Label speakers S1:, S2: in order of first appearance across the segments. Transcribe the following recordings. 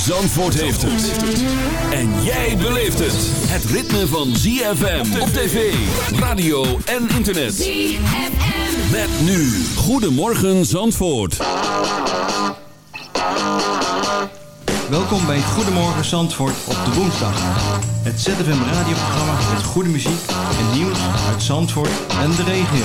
S1: Zandvoort heeft het. En jij beleeft het. Het ritme van ZFM op tv, radio en internet. ZFM. Met nu. Goedemorgen Zandvoort.
S2: Welkom bij Goedemorgen Zandvoort op de woensdag. Het ZFM radioprogramma met goede muziek en nieuws uit Zandvoort en de regio.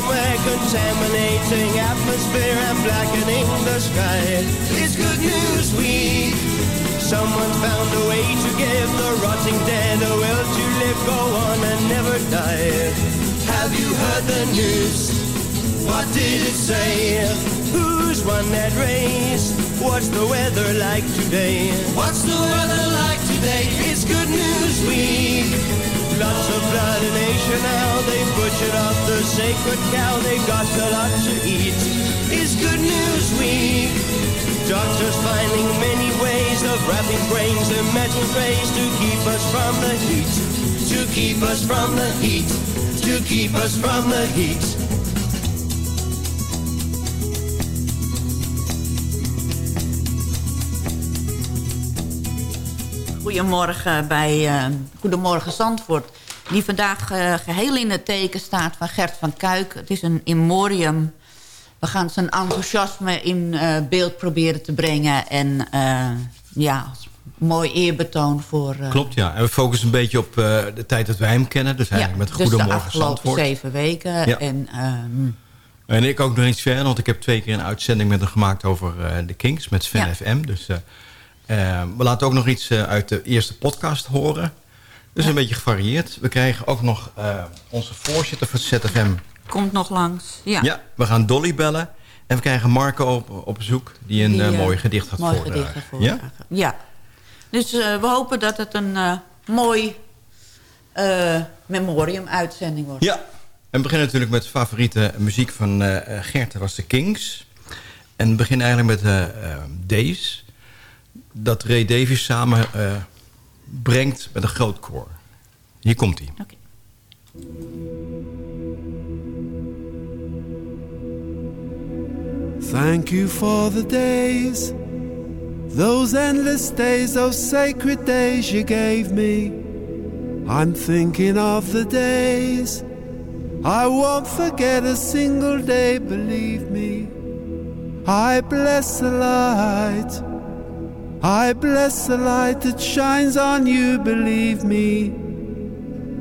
S3: Somewhere contaminating atmosphere and blackening the sky. It's Good News Week. Someone found a way to give the rotting dead a will to live, go on and never die. Have you heard the news? What did it say? Who's won that race? What's the weather like today? What's the weather like today? It's Good News Week lots of blood in Asia now. They butchered up the sacred cow. They've got a lot to eat. It's Good News Week. Doctors finding many ways of wrapping brains in metal trays to keep us from the heat. To keep us from the heat. To keep us from the heat.
S4: Goedemorgen bij uh, Goedemorgen Zandvoort. Die vandaag uh, geheel in het teken staat van Gert van Kuik. Het is een immorium. We gaan zijn enthousiasme in uh, beeld proberen te brengen. En ja, mooi eerbetoon voor...
S2: Klopt, ja. En we focussen een beetje op de tijd dat wij hem kennen. Dus eigenlijk
S4: ja,
S2: met Goedemorgen
S4: dus de afgelopen zeven weken. Ja. En, um,
S2: en ik ook nog iets verder, want ik heb twee keer een uitzending met hem gemaakt over de Kings met Sven ja. FM. Dus we laten ook nog iets uh, uit de eerste podcast horen. Dus ja. een beetje gevarieerd. We krijgen ook nog uh, onze voorzitter van ZFM.
S4: Komt nog langs, ja.
S2: Ja, we gaan Dolly bellen. En we krijgen Marco op, op bezoek die een die, mooi gedicht gaat
S4: mooi
S2: voordragen.
S4: Ja? ja. Dus we hopen dat het een mooi memorium-uitzending wordt.
S2: Ja, en we beginnen natuurlijk met favoriete muziek van Gert. Dat was de Kings. En we beginnen eigenlijk met Days dat Ray Davies samen uh, brengt met een groot koor. Hier komt hij. Okay.
S5: Thank you for the days Those endless days, those sacred days you gave me I'm thinking of the days I won't forget a single day, believe me I bless the light I bless the light that shines on you, believe me.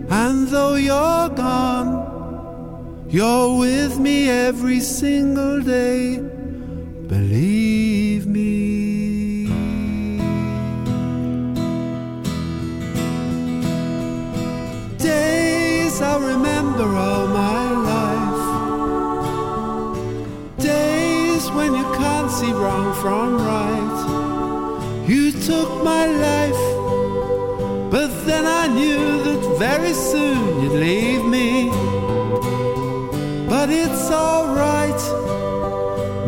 S5: And though you're gone, you're with me every single day, believe me. Days I'll remember all my life. Days when you can't see wrong from right you took my life, but then I knew that very soon you'd leave me. But it's alright,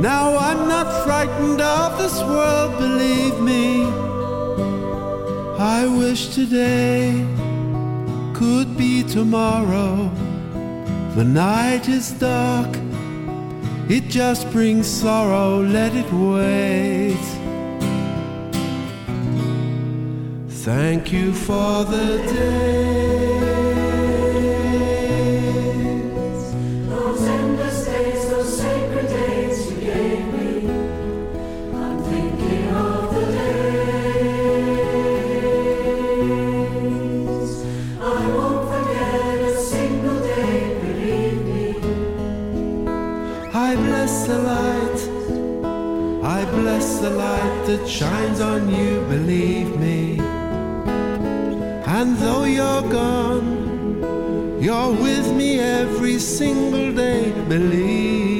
S5: now I'm not frightened of this world, believe me. I wish today could be tomorrow. The night is dark, it just brings sorrow, let it wait. Thank you for the day.
S6: Those endless days, those sacred days you gave me. I'm thinking of the days. I won't forget a single day, believe me.
S5: I bless the light. I bless the light that shines on you, believe me. And though you're gone, you're with me every single day, believe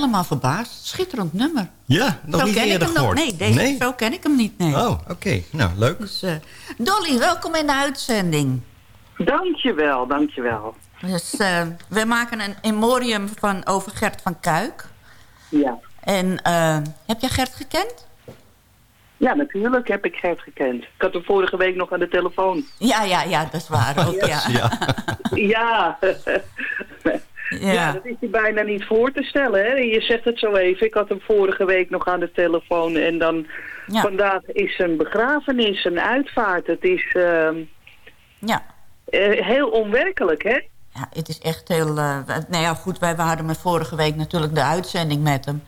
S4: helemaal verbaasd. Schitterend nummer.
S2: Ja, nog
S4: zo
S2: niet
S4: ken ik
S2: eerder
S4: hem nog.
S2: gehoord.
S4: Nee, deze, zo ken ik hem niet. Nee.
S2: Oh, oké. Nou, leuk.
S4: Dus, eh, Dolly, welkom in de uitzending.
S7: Dankjewel, dankjewel.
S4: Dus, eh, we maken een memorium van, over Gert van Kuik.
S7: Ja.
S4: En eh, heb jij Gert gekend?
S7: ja, natuurlijk heb ik Gert gekend. Ik had hem vorige week nog aan de telefoon.
S4: Ja, ja, ja, dat is waar ook. Ja.
S2: Ja.
S7: Ja.
S4: Ja.
S7: ja, dat is je bijna niet voor te stellen. Hè? Je zegt het zo even. Ik had hem vorige week nog aan de telefoon. En dan
S4: Ja.
S7: vandaag is een begrafenis, een uitvaart. Het is ehm,
S4: ja.
S7: eh, heel onwerkelijk, hè?
S4: Ja, het is echt heel... eh, nou ja, goed, wij hadden met vorige week natuurlijk de uitzending met hem.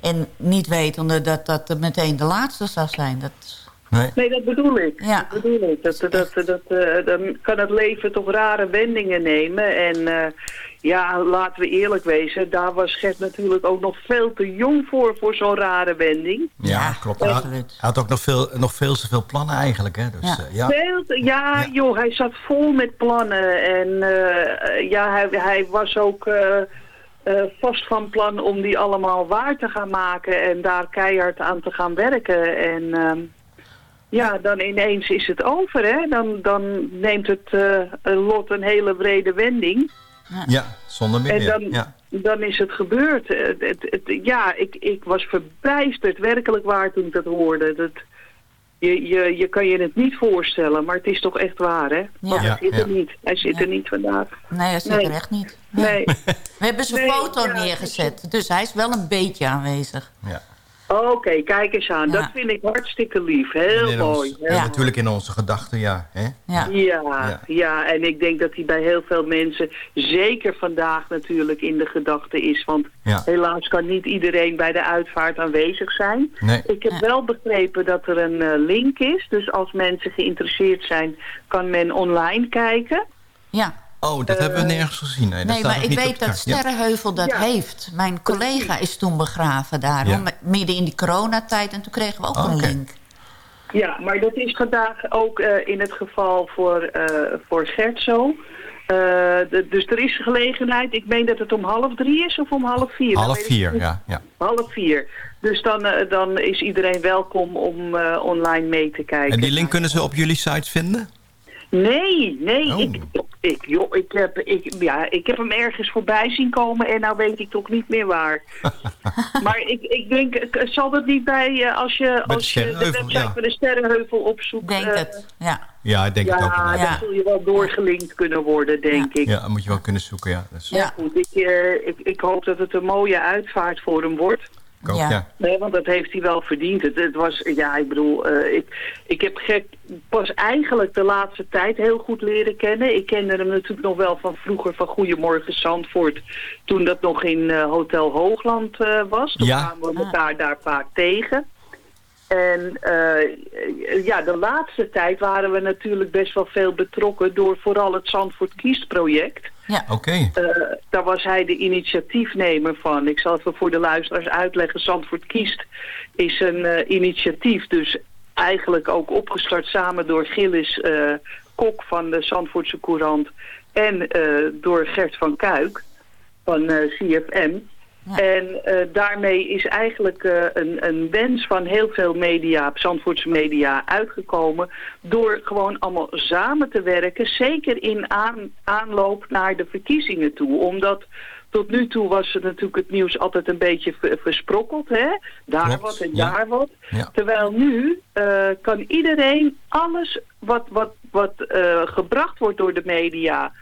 S4: En niet wetende dat dat meteen de laatste zou zijn. Dat,
S2: Nee.
S7: Nee, dat bedoel ik.
S4: Ja.
S7: Dat bedoel ik. Dat, dat, dat, dat, eh, dan kan het leven toch rare wendingen nemen. En eh, ja, laten we eerlijk wezen, daar was Gert natuurlijk ook nog veel te jong voor, voor zo'n rare wending.
S2: Ja,
S4: Ja,
S2: klopt. Hij had, hij had ook nog veel, nog veel te veel plannen eigenlijk. Hè? Dus,
S4: Ja.
S2: eh, ja.
S7: Veel te- ja,
S2: Ja.
S7: joh, hij zat vol met plannen. En eh, ja, hij, hij was ook eh, eh, vast van plan om die allemaal waar te gaan maken. En daar keihard aan te gaan werken. En ehm, ja, dan ineens is het over, hè. Dan, dan neemt het eh, lot een hele brede wending.
S2: ja, zonder meer.
S7: En dan,
S2: Ja.
S7: dan is het gebeurd. Eh, het, het- ja, ik, ik was verbijsterd, werkelijk waar, toen ik dat hoorde. Dat, je, je, je kan je het niet voorstellen, maar het is toch echt waar, hè? Want
S2: Ja.
S7: hij zit er
S2: Ja.
S7: niet. Hij zit er niet vandaag.
S4: nee, hij zit
S7: Nee.
S4: er echt niet.
S7: Nee.
S4: We hebben zijn
S7: Nee,
S4: foto
S7: ja,
S4: neergezet. Dus hij is wel een beetje aanwezig.
S2: ja.
S7: Oké, kijk eens aan.
S4: Ja.
S7: Dat vind ik hartstikke lief. Heel
S2: ons-
S7: mooi. heel
S4: Ja.
S2: natuurlijk in onze gedachten, ja. Hè?
S4: Ja.
S7: Ja,
S2: Ja.
S7: ja. en ik denk dat hij bij heel veel mensen, zeker vandaag natuurlijk, in de gedachten is. Want
S2: Ja.
S7: helaas kan niet iedereen bij de uitvaart aanwezig zijn.
S2: Nee.
S7: Ik heb wel begrepen dat er een eh, link is. Dus als mensen geïnteresseerd zijn, kan men online kijken.
S4: ja.
S2: Oh, dat hebben we nergens gezien. Nee, dat
S4: Nee, maar ik weet dat. Sterrenheuvel dat
S7: Ja.
S4: heeft. Mijn collega is toen begraven daar.
S2: Ja.
S4: midden in die coronatijd. En toen kregen we ook
S2: Oh,
S4: een link.
S7: Ja, maar dat is vandaag ook eh, in het geval voor, eh, voor Gert zo. Eh, de- dus er is gelegenheid. Ik meen dat het om half drie is of om half vier.
S2: Half
S7: ik
S2: vier, ja. ja.
S7: Half vier. Dus dan, eh, dan is iedereen welkom om eh, online mee te kijken.
S2: En die link kunnen ze op jullie site vinden?
S7: Nee, nee.
S2: Oh.
S7: Ik, Ik, joh, ik, heb, ik, ja, ik heb hem ergens voorbij zien komen en nou weet ik toch niet meer waar. maar ik, ik denk, eh, zal dat niet bij, eh, als je,
S2: de
S7: als je de
S2: Sterrenheuvel,
S7: website
S2: ja.
S7: van de Sterrenheuvel opzoekt...
S4: Denk
S7: eh,
S4: het, ja.
S2: Ja, ik denk het ook.
S7: Ja.
S4: Ja.
S7: dan zul je wel doorgelinkt kunnen worden, denk ik.
S2: Ja, dat moet je wel kunnen zoeken, ja. Dus,
S4: Ja.
S7: Goed, ik, ik, ik hoop dat het een mooie uitvaart voor hem wordt.
S2: Ik ook,
S4: Ja.
S2: ja.
S7: Nee, want dat heeft hij wel verdiend. Het, het was, ja, ik bedoel, eh, ik, ik heb gek pas eigenlijk de laatste tijd heel goed leren kennen. Ik kende hem natuurlijk nog wel van vroeger van Goedemorgen Zandvoort. Toen dat nog in eh, Hotel Hoogland eh, was. Toen
S2: Ja.
S7: kwamen we elkaar daar vaak tegen. En eh, ja, de laatste tijd waren we natuurlijk best wel veel betrokken door vooral het Zandvoort Kiest project.
S2: Oké.
S7: Eh, daar was hij de initiatiefnemer van. Ik zal even voor de luisteraars uitleggen. Zandvoort Kiest is een eh, initiatief. Dus eigenlijk ook opgestart samen door Gillis eh, Kok van de Zandvoortse Courant. En eh, door Gert van Kuik van eh, CFM.
S4: Ja.
S7: En eh, daarmee is eigenlijk eh, een, een wens van heel veel media, Zandvoortse media, uitgekomen. Door gewoon allemaal samen te werken. Zeker in aan, aanloop naar de verkiezingen toe. Omdat tot nu toe was het natuurlijk het nieuws altijd een beetje ver- versprokkeld. Hè? Daar
S2: Klopt,
S7: wat en
S2: ja.
S7: daar wat.
S2: Ja.
S7: Terwijl nu eh, kan iedereen alles wat, wat, wat gebracht wordt door de media...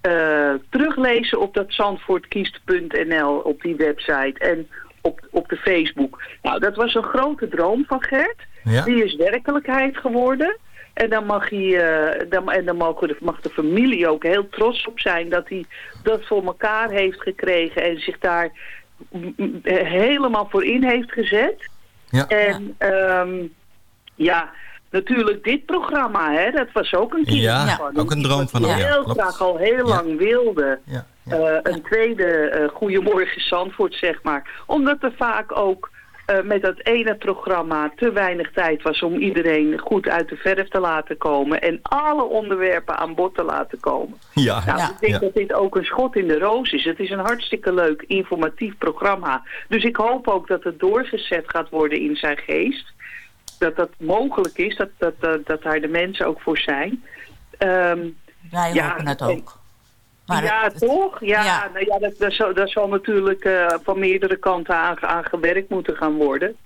S7: eh, teruglezen op dat zandvoortkiest.nl op die website en op, op de Facebook. Nou, dat was een grote droom van Gert.
S2: Ja.
S7: Die is werkelijkheid geworden. En dan, mag, hij, eh, dan, en dan mogen de, mag de familie ook heel trots op zijn dat hij dat voor elkaar heeft gekregen en zich daar mm, helemaal voor in heeft gezet.
S2: Ja.
S7: En ehm, ja, natuurlijk dit programma, hè, dat was ook een kind
S2: Ja,
S7: van
S2: ook een droom van hem, ja,
S7: heel
S2: klopt.
S7: graag al heel
S2: Ja.
S7: lang wilde.
S2: Ja. ja.
S7: Eh, een tweede eh Goedemorgen Zandvoort, zeg maar. Omdat er vaak ook eh, met dat ene programma te weinig tijd was om iedereen goed uit de verf te laten komen. En alle onderwerpen aan bod te laten komen.
S2: ja.
S7: Nou,
S4: Ja.
S7: ik denk
S2: Ja.
S7: dat dit ook een schot in de roos is. Het is een hartstikke leuk informatief programma. Dus ik hoop ook dat het doorgezet gaat worden in zijn geest. Dat dat mogelijk is, dat, dat, dat, dat daar de mensen ook voor zijn. Ehm,
S4: Wij
S7: Ja,
S4: hopen het ook. Maar
S7: ja,
S4: het-
S7: toch? Ja,
S4: Ja.
S7: Nou ja dat, dat, zal, dat zal natuurlijk eh, van meerdere kanten aan, aan gewerkt moeten gaan worden.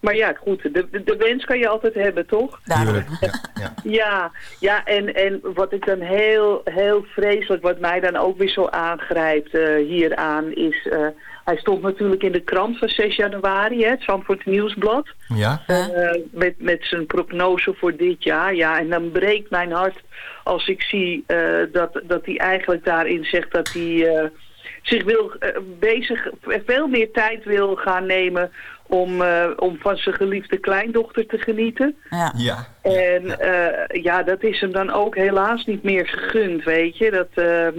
S7: Maar ja, goed, de, de, wens kan je altijd hebben, toch?
S4: daarom.
S2: Ja. Ja.
S7: Ja, ja en, en wat ik dan heel, heel vreselijk, wat mij dan ook weer zo aangrijpt eh, hieraan, is... eh, hij stond natuurlijk in de krant van 6 januari, hè, het Zandvoort Nieuwsblad.
S2: Ja.
S7: Eh, met, met zijn prognose voor dit jaar. Ja, en dan breekt mijn hart als ik zie eh, dat, dat hij eigenlijk daarin zegt dat hij eh, zich wil bezig, veel meer tijd wil gaan nemen om, eh, om van zijn geliefde kleindochter te genieten.
S4: Ja.
S2: Ja.
S7: En eh, ja, dat is hem dan ook helaas niet meer gegund, weet je. Dat, ehm,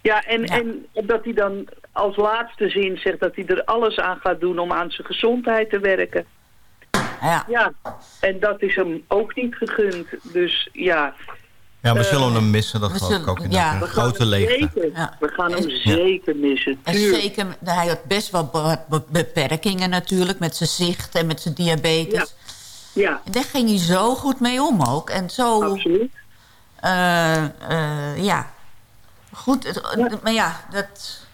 S7: ja, en,
S4: Ja.
S7: en dat hij dan als laatste zin zegt dat hij er alles aan gaat doen om aan zijn gezondheid te werken.
S4: Ja.
S7: Ja, en dat is hem ook niet gegund. Dus ja,
S2: Ja, we
S7: Eh,
S2: zullen hem missen. Dat geloof ik ook inderdaad.
S4: ja.
S2: Een
S7: we gaan
S2: grote
S7: hem
S2: leegte.
S7: zeker,
S4: Ja.
S7: we gaan hem zeker missen.
S4: En zeker, hij had best wel be- be- beperkingen natuurlijk... met zijn zicht en met zijn diabetes.
S7: Ja,
S4: En daar ging hij zo goed mee om ook. En zo,
S7: absoluut.
S4: eh, eh, ja... Goed, maar ja, dat...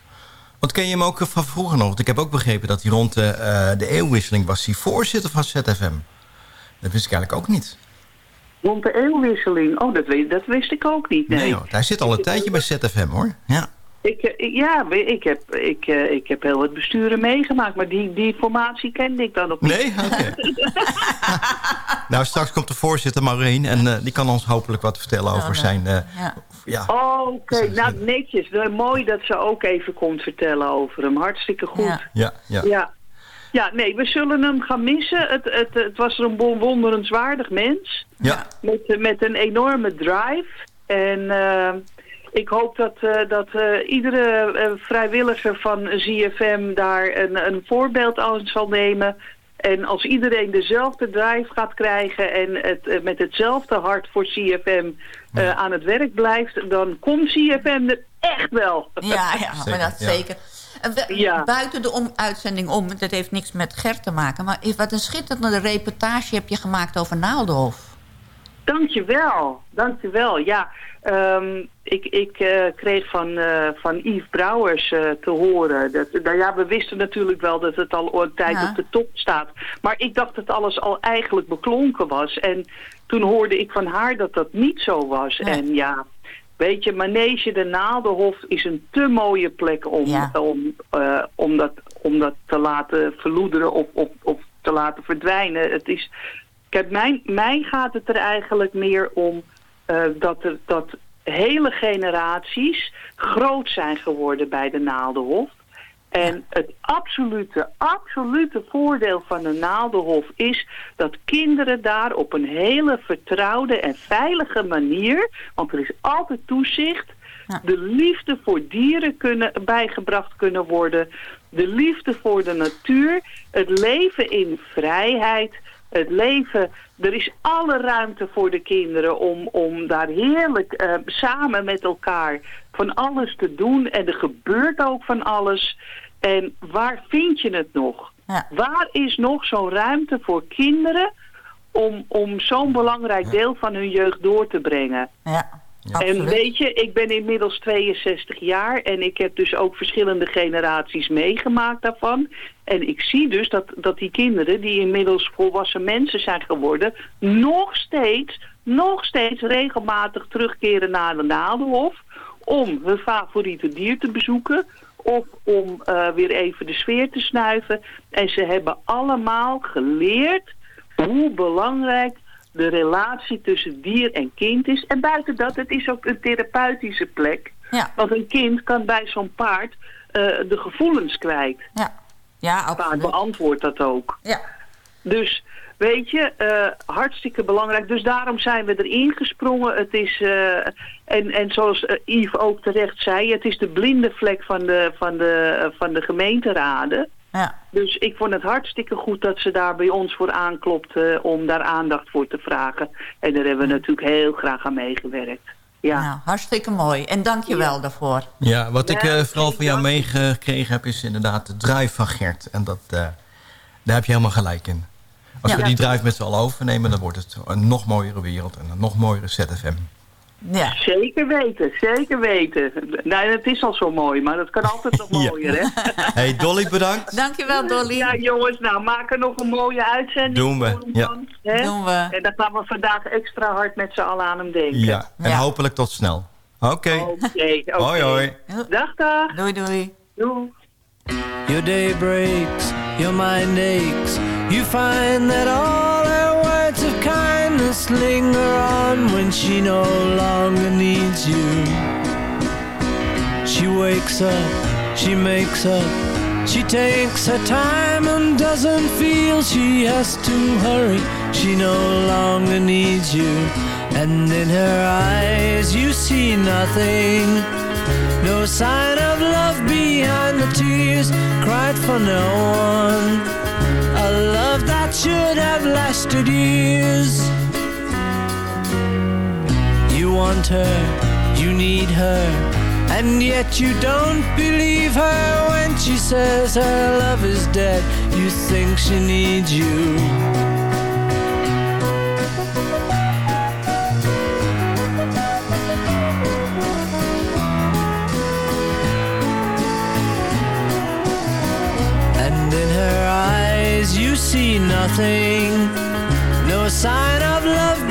S2: Want ken je hem ook van vroeger nog? Want ik heb ook begrepen dat hij rond de, eh, de eeuwwisseling was hij voorzitter van ZFM. Dat wist ik eigenlijk ook niet.
S7: Rond de eeuwwisseling, oh, dat, weet, dat wist ik ook niet. Nee,
S2: Nee, hoor. Hij zit al een tijdje bij ZFM hoor. Ja.
S7: Ik, eh, ik- ja, ik heb, ik, eh, ik heb heel wat besturen meegemaakt, maar die, die formatie kende ik dan nog niet.
S2: Nee? Oké. nou, straks komt de voorzitter Maureen en eh, die kan ons hopelijk wat vertellen over zijn... eh,
S4: ja.
S2: ja.
S7: Oh, Oké, nou netjes. Mooi dat ze ook even komt vertellen over hem. Hartstikke goed.
S4: Ja.
S2: Ja, ja.
S7: Ja. Ja, nee, we zullen hem gaan missen. Het, het, het was een bewonderenswaardig mens.
S2: ja.
S7: Met, met een enorme drive. En ik hoop dat, eh, dat eh, iedere eh, vrijwilliger van ZFM daar een, een voorbeeld aan zal nemen. En als iedereen dezelfde drive gaat krijgen en het, met hetzelfde hart voor CFM eh, aan het werk blijft, dan komt CFM er echt wel.
S4: Ja, ja maar dat
S2: ja.
S4: zeker. En we-
S7: Ja.
S4: Buiten de om, uitzending om, dat heeft niks met Gert te maken... maar wat een schitterende reportage heb je gemaakt over Naaldenhof.
S7: Dankjewel, dankjewel. Ja, ehm, ik, ik eh, kreeg van, eh, van Yves Brouwers eh, te horen. Dat, nou ja, we wisten natuurlijk wel dat het al een tijd
S4: Ja.
S7: op de top staat. Maar ik dacht dat alles al eigenlijk beklonken was. En toen hoorde ik van haar dat dat niet zo was. En ja, weet je, Manege de Naaldenhof is een te mooie plek om,
S4: Ja.
S7: om, om, dat, om dat te laten verloederen of, of, of te laten verdwijnen. Het is... Kijk, mij, mij gaat het er eigenlijk meer om eh, dat, er, dat hele generaties groot zijn geworden bij de Naaldenhof. En het absolute, absolute voordeel van de Naaldenhof is dat kinderen daar op een hele vertrouwde en veilige manier, want er is altijd toezicht,
S4: Ja.
S7: de liefde voor dieren kunnen, bijgebracht kunnen worden, de liefde voor de natuur, het leven in vrijheid, het leven, er is alle ruimte voor de kinderen om, om daar heerlijk eh, samen met elkaar van alles te doen. En er gebeurt ook van alles. En waar vind je het nog?
S4: Ja.
S7: Waar is nog zo'n ruimte voor kinderen om, om zo'n belangrijk deel van hun jeugd door te brengen?
S4: Ja,
S7: En weet je, ik ben inmiddels 62 jaar en ik heb dus ook verschillende generaties meegemaakt daarvan. En ik zie dus dat, dat die kinderen die inmiddels volwassen mensen zijn geworden, nog steeds, nog steeds regelmatig terugkeren naar de Naaldenhof om hun favoriete dier te bezoeken of om eh, weer even de sfeer te snuiven. En ze hebben allemaal geleerd hoe belangrijk de relatie tussen dier en kind is. En buiten dat, het is ook een therapeutische plek.
S4: Ja,
S7: Want een kind kan bij zo'n paard eh, de gevoelens kwijt.
S4: ja. Ja,
S7: Het paard beantwoordt dat ook.
S4: Ja,
S7: Dus weet je, eh, hartstikke belangrijk. Dus daarom zijn we erin gesprongen. Het is, eh, en, en zoals Yves ook terecht zei, het is de blinde vlek van de, van de, van de gemeenteraden.
S4: Ja.
S7: Dus ik vond het hartstikke goed dat ze daar bij ons voor aanklopte om daar aandacht voor te vragen. En daar hebben we natuurlijk heel graag aan meegewerkt. Ja.
S4: Nou, hartstikke mooi. En dank je wel daarvoor.
S2: Ja, wat ik eh, vooral van jou meegekregen heb... is inderdaad de drive van Gert. En dat, eh, daar heb je helemaal gelijk in. Als
S4: Ja.
S2: we die drive met z'n allen overnemen... dan wordt het een nog mooiere wereld en een nog mooiere ZFM.
S4: Ja,
S7: Zeker weten, zeker weten. Nou, het is al zo mooi, maar het kan altijd nog
S2: Ja.
S7: mooier, hè?
S2: Hey Dolly, bedankt.
S4: dankjewel Dolly.
S7: Ja, jongens, nou, maak er nog een mooie uitzending
S2: Doen we, ja.
S7: hè?
S4: Doen we.
S7: En dan gaan we vandaag extra hard met z'n allen aan hem denken.
S2: Ja, en
S4: Ja.
S2: hopelijk tot snel. Oké. Hoi, hoi.
S7: Dag, dag.
S4: Doei doei.
S7: Doei.
S6: Your day breaks, your mind aches. You find that all kindness linger on when she no longer needs you. She wakes up, she makes up, she takes her time and doesn't feel she has to hurry. She no longer needs you, and in her eyes you see nothing. No sign of love behind the tears cried for no one. A love that should have lasted years. You want her, you need her, and yet you don't believe her when she says her love is dead. You think she needs you. And in her eyes you see nothing. No sign of love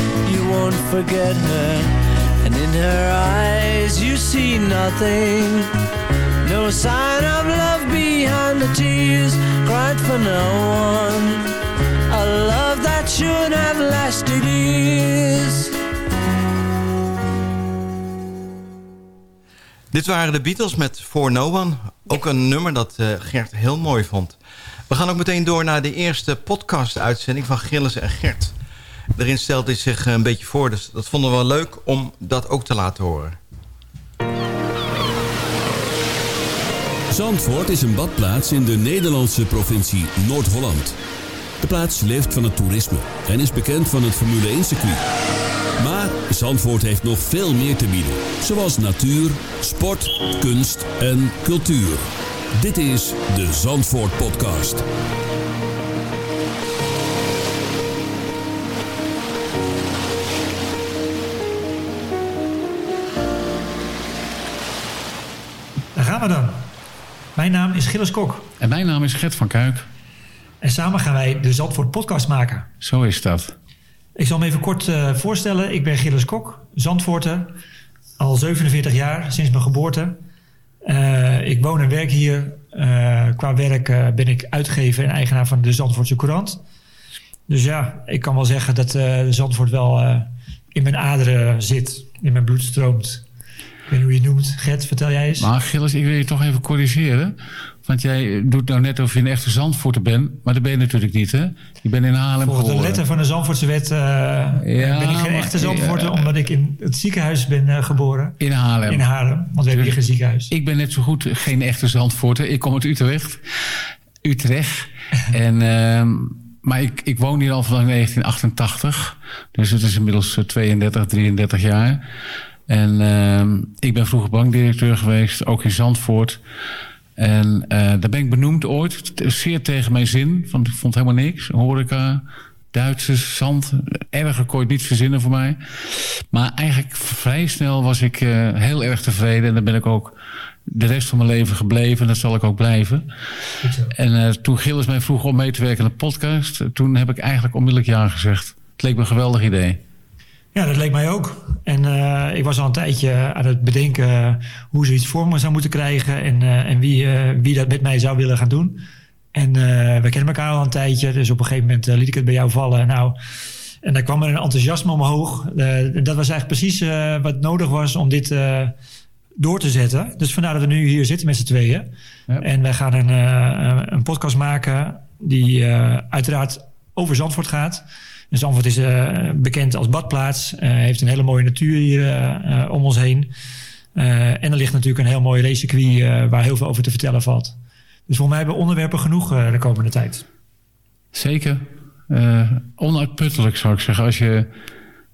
S6: Won't forget her, and in her eyes you see nothing. No sign of love behind the tears cried for no one. A love that should have lasted years.
S2: Dit waren de Beatles met For No One. Ook een nummer dat eh, Gert heel mooi vond. We gaan ook meteen door naar de eerste podcast-uitzending van Gilles en Gert. Daarin stelt hij zich een beetje voor. Dus dat vonden we wel leuk om dat ook te laten horen.
S1: Zandvoort is een badplaats in de Nederlandse provincie Noord-Holland. De plaats leeft van het toerisme en is bekend van het Formule 1-circuit. Maar Zandvoort heeft nog veel meer te bieden. Zoals natuur, sport, kunst en cultuur. Dit is de Zandvoort Podcast.
S8: Mijn naam is Gilles Kok.
S9: En mijn naam is Gert van Kuik.
S8: En samen gaan wij de Zandvoort podcast maken.
S9: Zo is dat.
S8: Ik zal me even kort eh, voorstellen. Ik ben Gilles Kok, Zandvoorter. Al 47 jaar, sinds mijn geboorte. Eh, ik woon en werk hier. Eh, qua werk ben ik uitgever en eigenaar van de Zandvoortse Courant. Dus ja, ik kan wel zeggen dat de Zandvoort wel in mijn aderen zit. In mijn bloed stroomt. Ik weet niet hoe je het noemt. Gert, vertel jij eens.
S9: Maar Gilles, ik wil je toch even corrigeren. Want jij doet nou net of je een echte Zandvoorter bent. Maar dat ben je natuurlijk niet, hè? Je bent in Haarlem
S8: Volgens de letter van de Zandvoortse wet eh, ben ik geen echte Zandvoorter... omdat ik in het ziekenhuis ben eh, geboren.
S9: In Haarlem.
S8: In Haarlem, want we hebben hier geen ziekenhuis.
S9: Ik ben net zo goed geen echte Zandvoorter. Ik kom uit Utrecht. Utrecht. en, ehm, maar ik, ik woon hier al vanaf 1988. Dus het is inmiddels eh, 32, 33 jaar. En ehm, ik ben vroeger bankdirecteur geweest, ook in Zandvoort. En eh, daar ben ik benoemd ooit, zeer tegen mijn zin. Want ik vond helemaal niks. Horeca, Duitsers, zand. Erger kon je het niet verzinnen voor mij. Maar eigenlijk vrij snel was ik eh, heel erg tevreden. En daar ben ik ook de rest van mijn leven gebleven. En dat zal ik ook blijven. En eh, toen Gilles mij vroeg om mee te werken aan de podcast... toen heb ik eigenlijk onmiddellijk ja gezegd. Het leek me een geweldig idee.
S8: Ja, dat leek mij ook. En eh, ik was al een tijdje aan het bedenken eh, hoe zoiets voor me zou moeten krijgen en, eh, en wie, wie dat met mij zou willen gaan doen. En we kennen elkaar al een tijdje, dus op een gegeven moment liet ik het bij jou vallen. Nou, en daar kwam er een enthousiasme omhoog. Dat was eigenlijk precies wat nodig was om dit door te zetten. Dus vandaar dat we nu hier zitten met z'n tweeën.
S9: Ja.
S8: En wij gaan een, een podcast maken die uiteraard over Zandvoort gaat. Dus Zandvoort is eh, bekend als badplaats. eh, heeft een hele mooie natuur hier eh, om ons heen. En er ligt natuurlijk een heel mooi racecircuit waar heel veel over te vertellen valt. Dus voor mij hebben we onderwerpen genoeg de komende tijd.
S9: Zeker. Eh, onuitputtelijk zou ik zeggen. Als je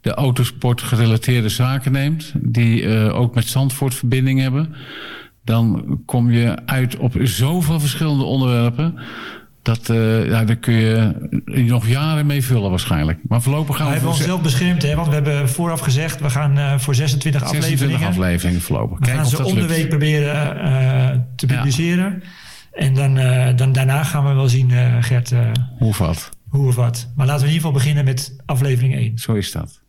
S9: de autosport gerelateerde zaken neemt... die ook met Zandvoort verbinding hebben... dan kom je uit op zoveel verschillende onderwerpen... dat eh, ja, daar kun je nog jaren mee vullen waarschijnlijk. Maar voorlopig gaan
S8: We
S9: we
S8: hebben
S9: voor
S8: onszelf beschermd, hè, want we hebben vooraf gezegd... we gaan eh, voor 26
S9: 26
S8: afleveringen...
S9: afleveringen voorlopig.
S8: We
S9: Kijk
S8: gaan
S9: of
S8: ze om de
S9: lukt.
S8: week proberen eh, te
S9: Ja.
S8: publiceren. En dan, eh, dan daarna gaan we wel zien, eh, Gert, eh,
S9: Hoe wat?
S8: hoe of wat. Maar laten we in ieder geval beginnen met aflevering 1.
S9: Zo is dat.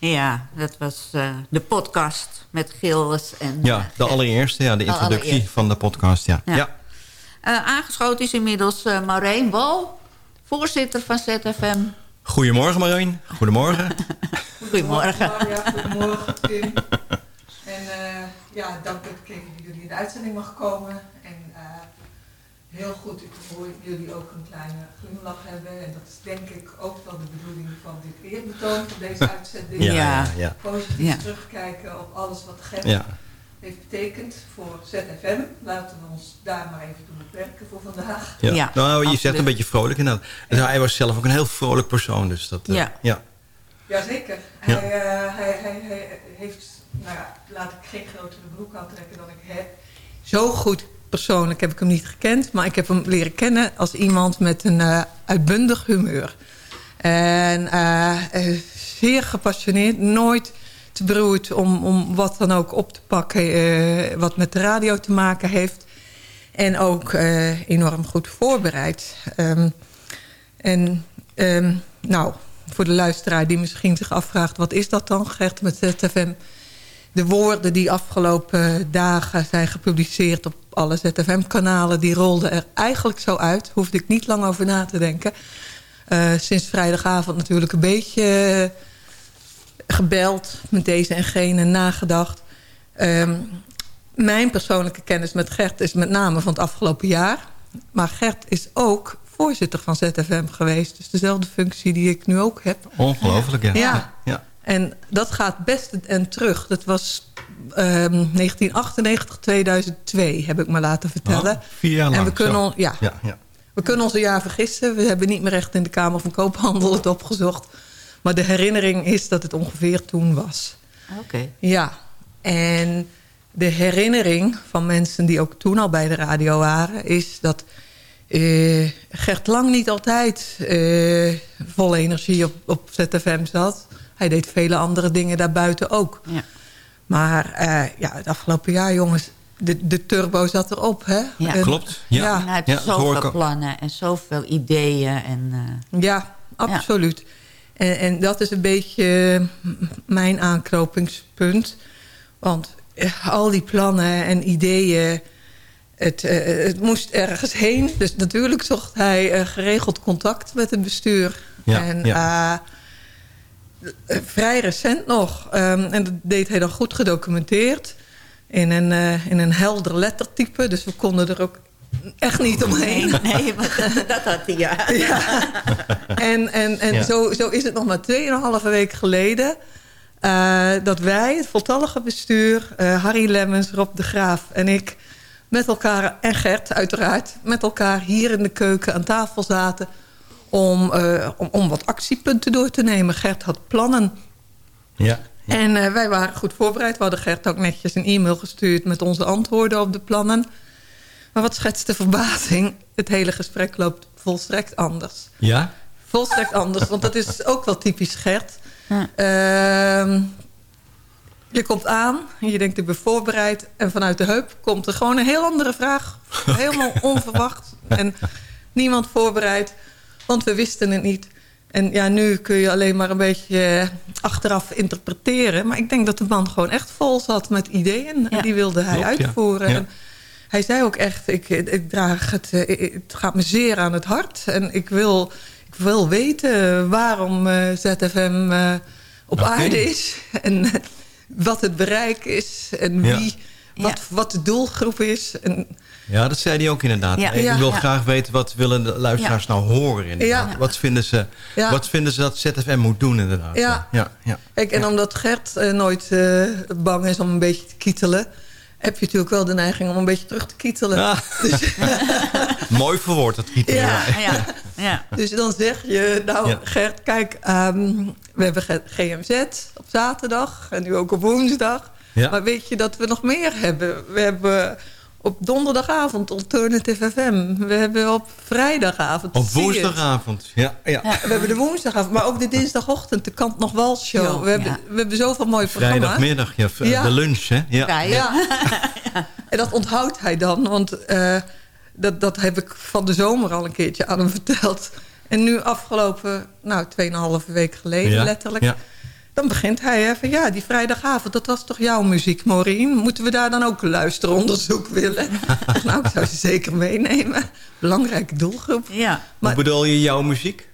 S4: Ja, dat was eh, de podcast met Gilles en...
S2: Ja, de allereerste, ja, de
S4: De
S2: introductie
S4: allereerste.
S2: van de podcast, ja.
S4: Ja.
S2: ja.
S4: Eh, aangeschoten is inmiddels eh, Maureen Wal, voorzitter van ZFM.
S2: Goedemorgen Marijn, goedemorgen.
S4: Goedemorgen.
S10: Ja, goedemorgen Tim. En eh, ja, dank dat ik jullie in de uitzending mag komen. En eh, heel goed, ik hoor jullie ook een kleine glimlach hebben. En dat is denk ik ook wel de bedoeling van dit eerbetoon van deze uitzending.
S2: Ja,
S4: Ja.
S2: ja, ja.
S10: Positief
S4: Ja.
S10: terugkijken op alles wat Gert
S2: ja.
S10: Heeft betekend voor ZFM. Laten we ons daar maar even toe beperken voor vandaag.
S2: Ja.
S4: Ja,
S2: nou, je zegt een beetje vrolijk inderdaad. Dus hij was zelf ook een heel vrolijk persoon. Dus dat, eh,
S4: Ja.
S2: ja.
S10: Jazeker.
S2: Ja.
S10: Hij, eh, hij, hij, hij heeft, nou ja, laat ik geen grotere broek aantrekken dan ik heb. Zo goed persoonlijk heb ik hem niet gekend, maar ik heb hem leren kennen als iemand met een eh, uitbundig humeur. En zeer gepassioneerd, nooit te om, om wat dan ook op te pakken eh, wat met de radio te maken heeft. En ook eh, enorm goed voorbereid. Ehm, en ehm, nou, voor de luisteraar die misschien zich afvraagt... wat is dat dan, Gert, met ZFM? De woorden die afgelopen dagen zijn gepubliceerd... op alle ZFM-kanalen, die rolden er eigenlijk zo uit. Hoefde ik niet lang over na te denken. Eh, sinds vrijdagavond natuurlijk een beetje gebeld... met deze en gene, nagedacht. Ehm, mijn persoonlijke kennis met Gert is met name van het afgelopen jaar. Maar Gert is ook voorzitter van ZFM geweest. Dus dezelfde functie die ik nu ook heb.
S2: Ongelooflijk, ja.
S10: Ja.
S2: ja.
S10: En dat gaat best en terug. Dat was ehm, 1998, 2002, heb ik me laten vertellen.
S2: Oh, vier jaar lang.
S10: En we kunnen, on- ja,
S2: Ja, ja.
S10: we kunnen ons een jaar vergissen. We hebben niet meer echt in de Kamer van Koophandel het opgezocht. Maar de herinnering is dat het ongeveer toen was.
S4: Oké.
S10: Ja, en de herinnering van mensen die ook toen al bij de radio waren... is dat eh, Gert Lang niet altijd eh, vol energie op, op ZFM zat. Hij deed vele andere dingen daarbuiten ook.
S4: Ja.
S10: Maar eh, ja, het afgelopen jaar, jongens, de, de turbo zat erop. Hè?
S4: Ja.
S10: En-
S2: Klopt. Ja.
S10: Ja.
S4: En hij heeft
S2: Ja, dat hoor ik
S4: zoveel plannen en zoveel ideeën. En, eh,
S10: Ja, absoluut. En, en dat is een beetje eh, mijn aanknopingspunt. Want eh, al die plannen en ideeën... Het, eh, het moest ergens heen. Dus natuurlijk zocht hij geregeld contact met het bestuur.
S2: Ja,
S10: en
S2: ja.
S10: vrij recent nog. ehm, en dat deed hij dan goed gedocumenteerd. In een, in een helder lettertype. Dus we konden er ook echt niet omheen.
S4: nee, nee, dat had hij, ja.
S10: Ja. En, en, en
S2: Ja.
S10: zo, zo is het nog maar 2,5 week geleden... eh, dat wij, het voltallige bestuur... eh, Harry Lemmens, Rob de Graaf en ik... met elkaar, en Gert uiteraard... met elkaar hier in de keuken aan tafel zaten... om, eh, om, om wat actiepunten door te nemen. Gert had plannen.
S2: Ja.
S10: En eh, wij waren goed voorbereid. We hadden Gert ook netjes een e-mail gestuurd... met onze antwoorden op de plannen. Maar wat schetst de verbazing? Het hele gesprek loopt volstrekt anders.
S2: Ja?
S10: Volstrekt anders, want dat is ook wel typisch Gert.
S4: Ja.
S10: Ehm, je komt aan, je denkt ik ben voorbereid... en vanuit de heup komt er gewoon een heel andere vraag. Helemaal onverwacht. En niemand voorbereid, want we wisten het niet. En ja, nu kun je alleen maar een beetje eh, achteraf interpreteren. Maar ik denk dat de man gewoon echt vol zat met ideeën.
S4: Ja.
S10: En die wilde hij
S2: Klopt,
S10: uitvoeren.
S2: Ja.
S10: Hij zei ook echt, ik, ik draag het, eh, het gaat me zeer aan het hart. En ik wil, ik wil weten waarom eh, ZFM eh, op aarde is. En wat het bereik is. En
S2: Ja.
S10: wie, wat,
S4: Ja.
S10: wat de doelgroep is. En,
S2: Ja, dat zei hij ook inderdaad.
S4: Ja.
S2: Ik
S10: Ja.
S2: wil
S4: Ja.
S2: graag weten wat willen de luisteraars nou horen inderdaad.
S10: Ja.
S2: Wat, vinden ze,
S10: Ja.
S2: wat vinden ze dat ZFM moet doen inderdaad.
S10: Ja.
S2: ja, ja.
S10: Kijk, en omdat Gert nooit eh, bang is om een beetje te kietelen... heb je natuurlijk wel de neiging om een beetje terug te kietelen. Dus,
S2: Mooi verwoord, dat gieten.
S10: Ja.
S4: ja, ja.
S10: dus dan zeg je, nou
S2: Ja.
S10: Gert, kijk, ehm, we hebben GMZ op zaterdag en nu ook op woensdag.
S2: Ja.
S10: Maar weet je dat we nog meer hebben? We hebben op donderdagavond Alternative FM. We hebben op vrijdagavond...
S2: Op woensdagavond. Ja, ja.
S10: We hebben de woensdagavond, maar ook de dinsdagochtend, de Kant nog Wal show. We, hebben,
S4: ja.
S10: we hebben zoveel mooie programma's.
S2: Vrijdagmiddag, ja, v-
S10: Ja.
S2: de lunch, hè? Ja.
S4: Ja, ja.
S10: Ja. En dat onthoudt hij dan, want eh, dat, dat heb ik van de zomer al een keertje aan hem verteld. En nu afgelopen, nou, 2,5 week geleden
S2: Ja,
S10: letterlijk... dan begint hij van ja, die vrijdagavond, dat was toch jouw muziek, Maureen? Moeten we daar dan ook luisteronderzoek willen? Nou, ik zou ze zeker meenemen. Belangrijke doelgroep.
S4: ja.
S10: Maar-
S2: Hoe bedoel je jouw muziek?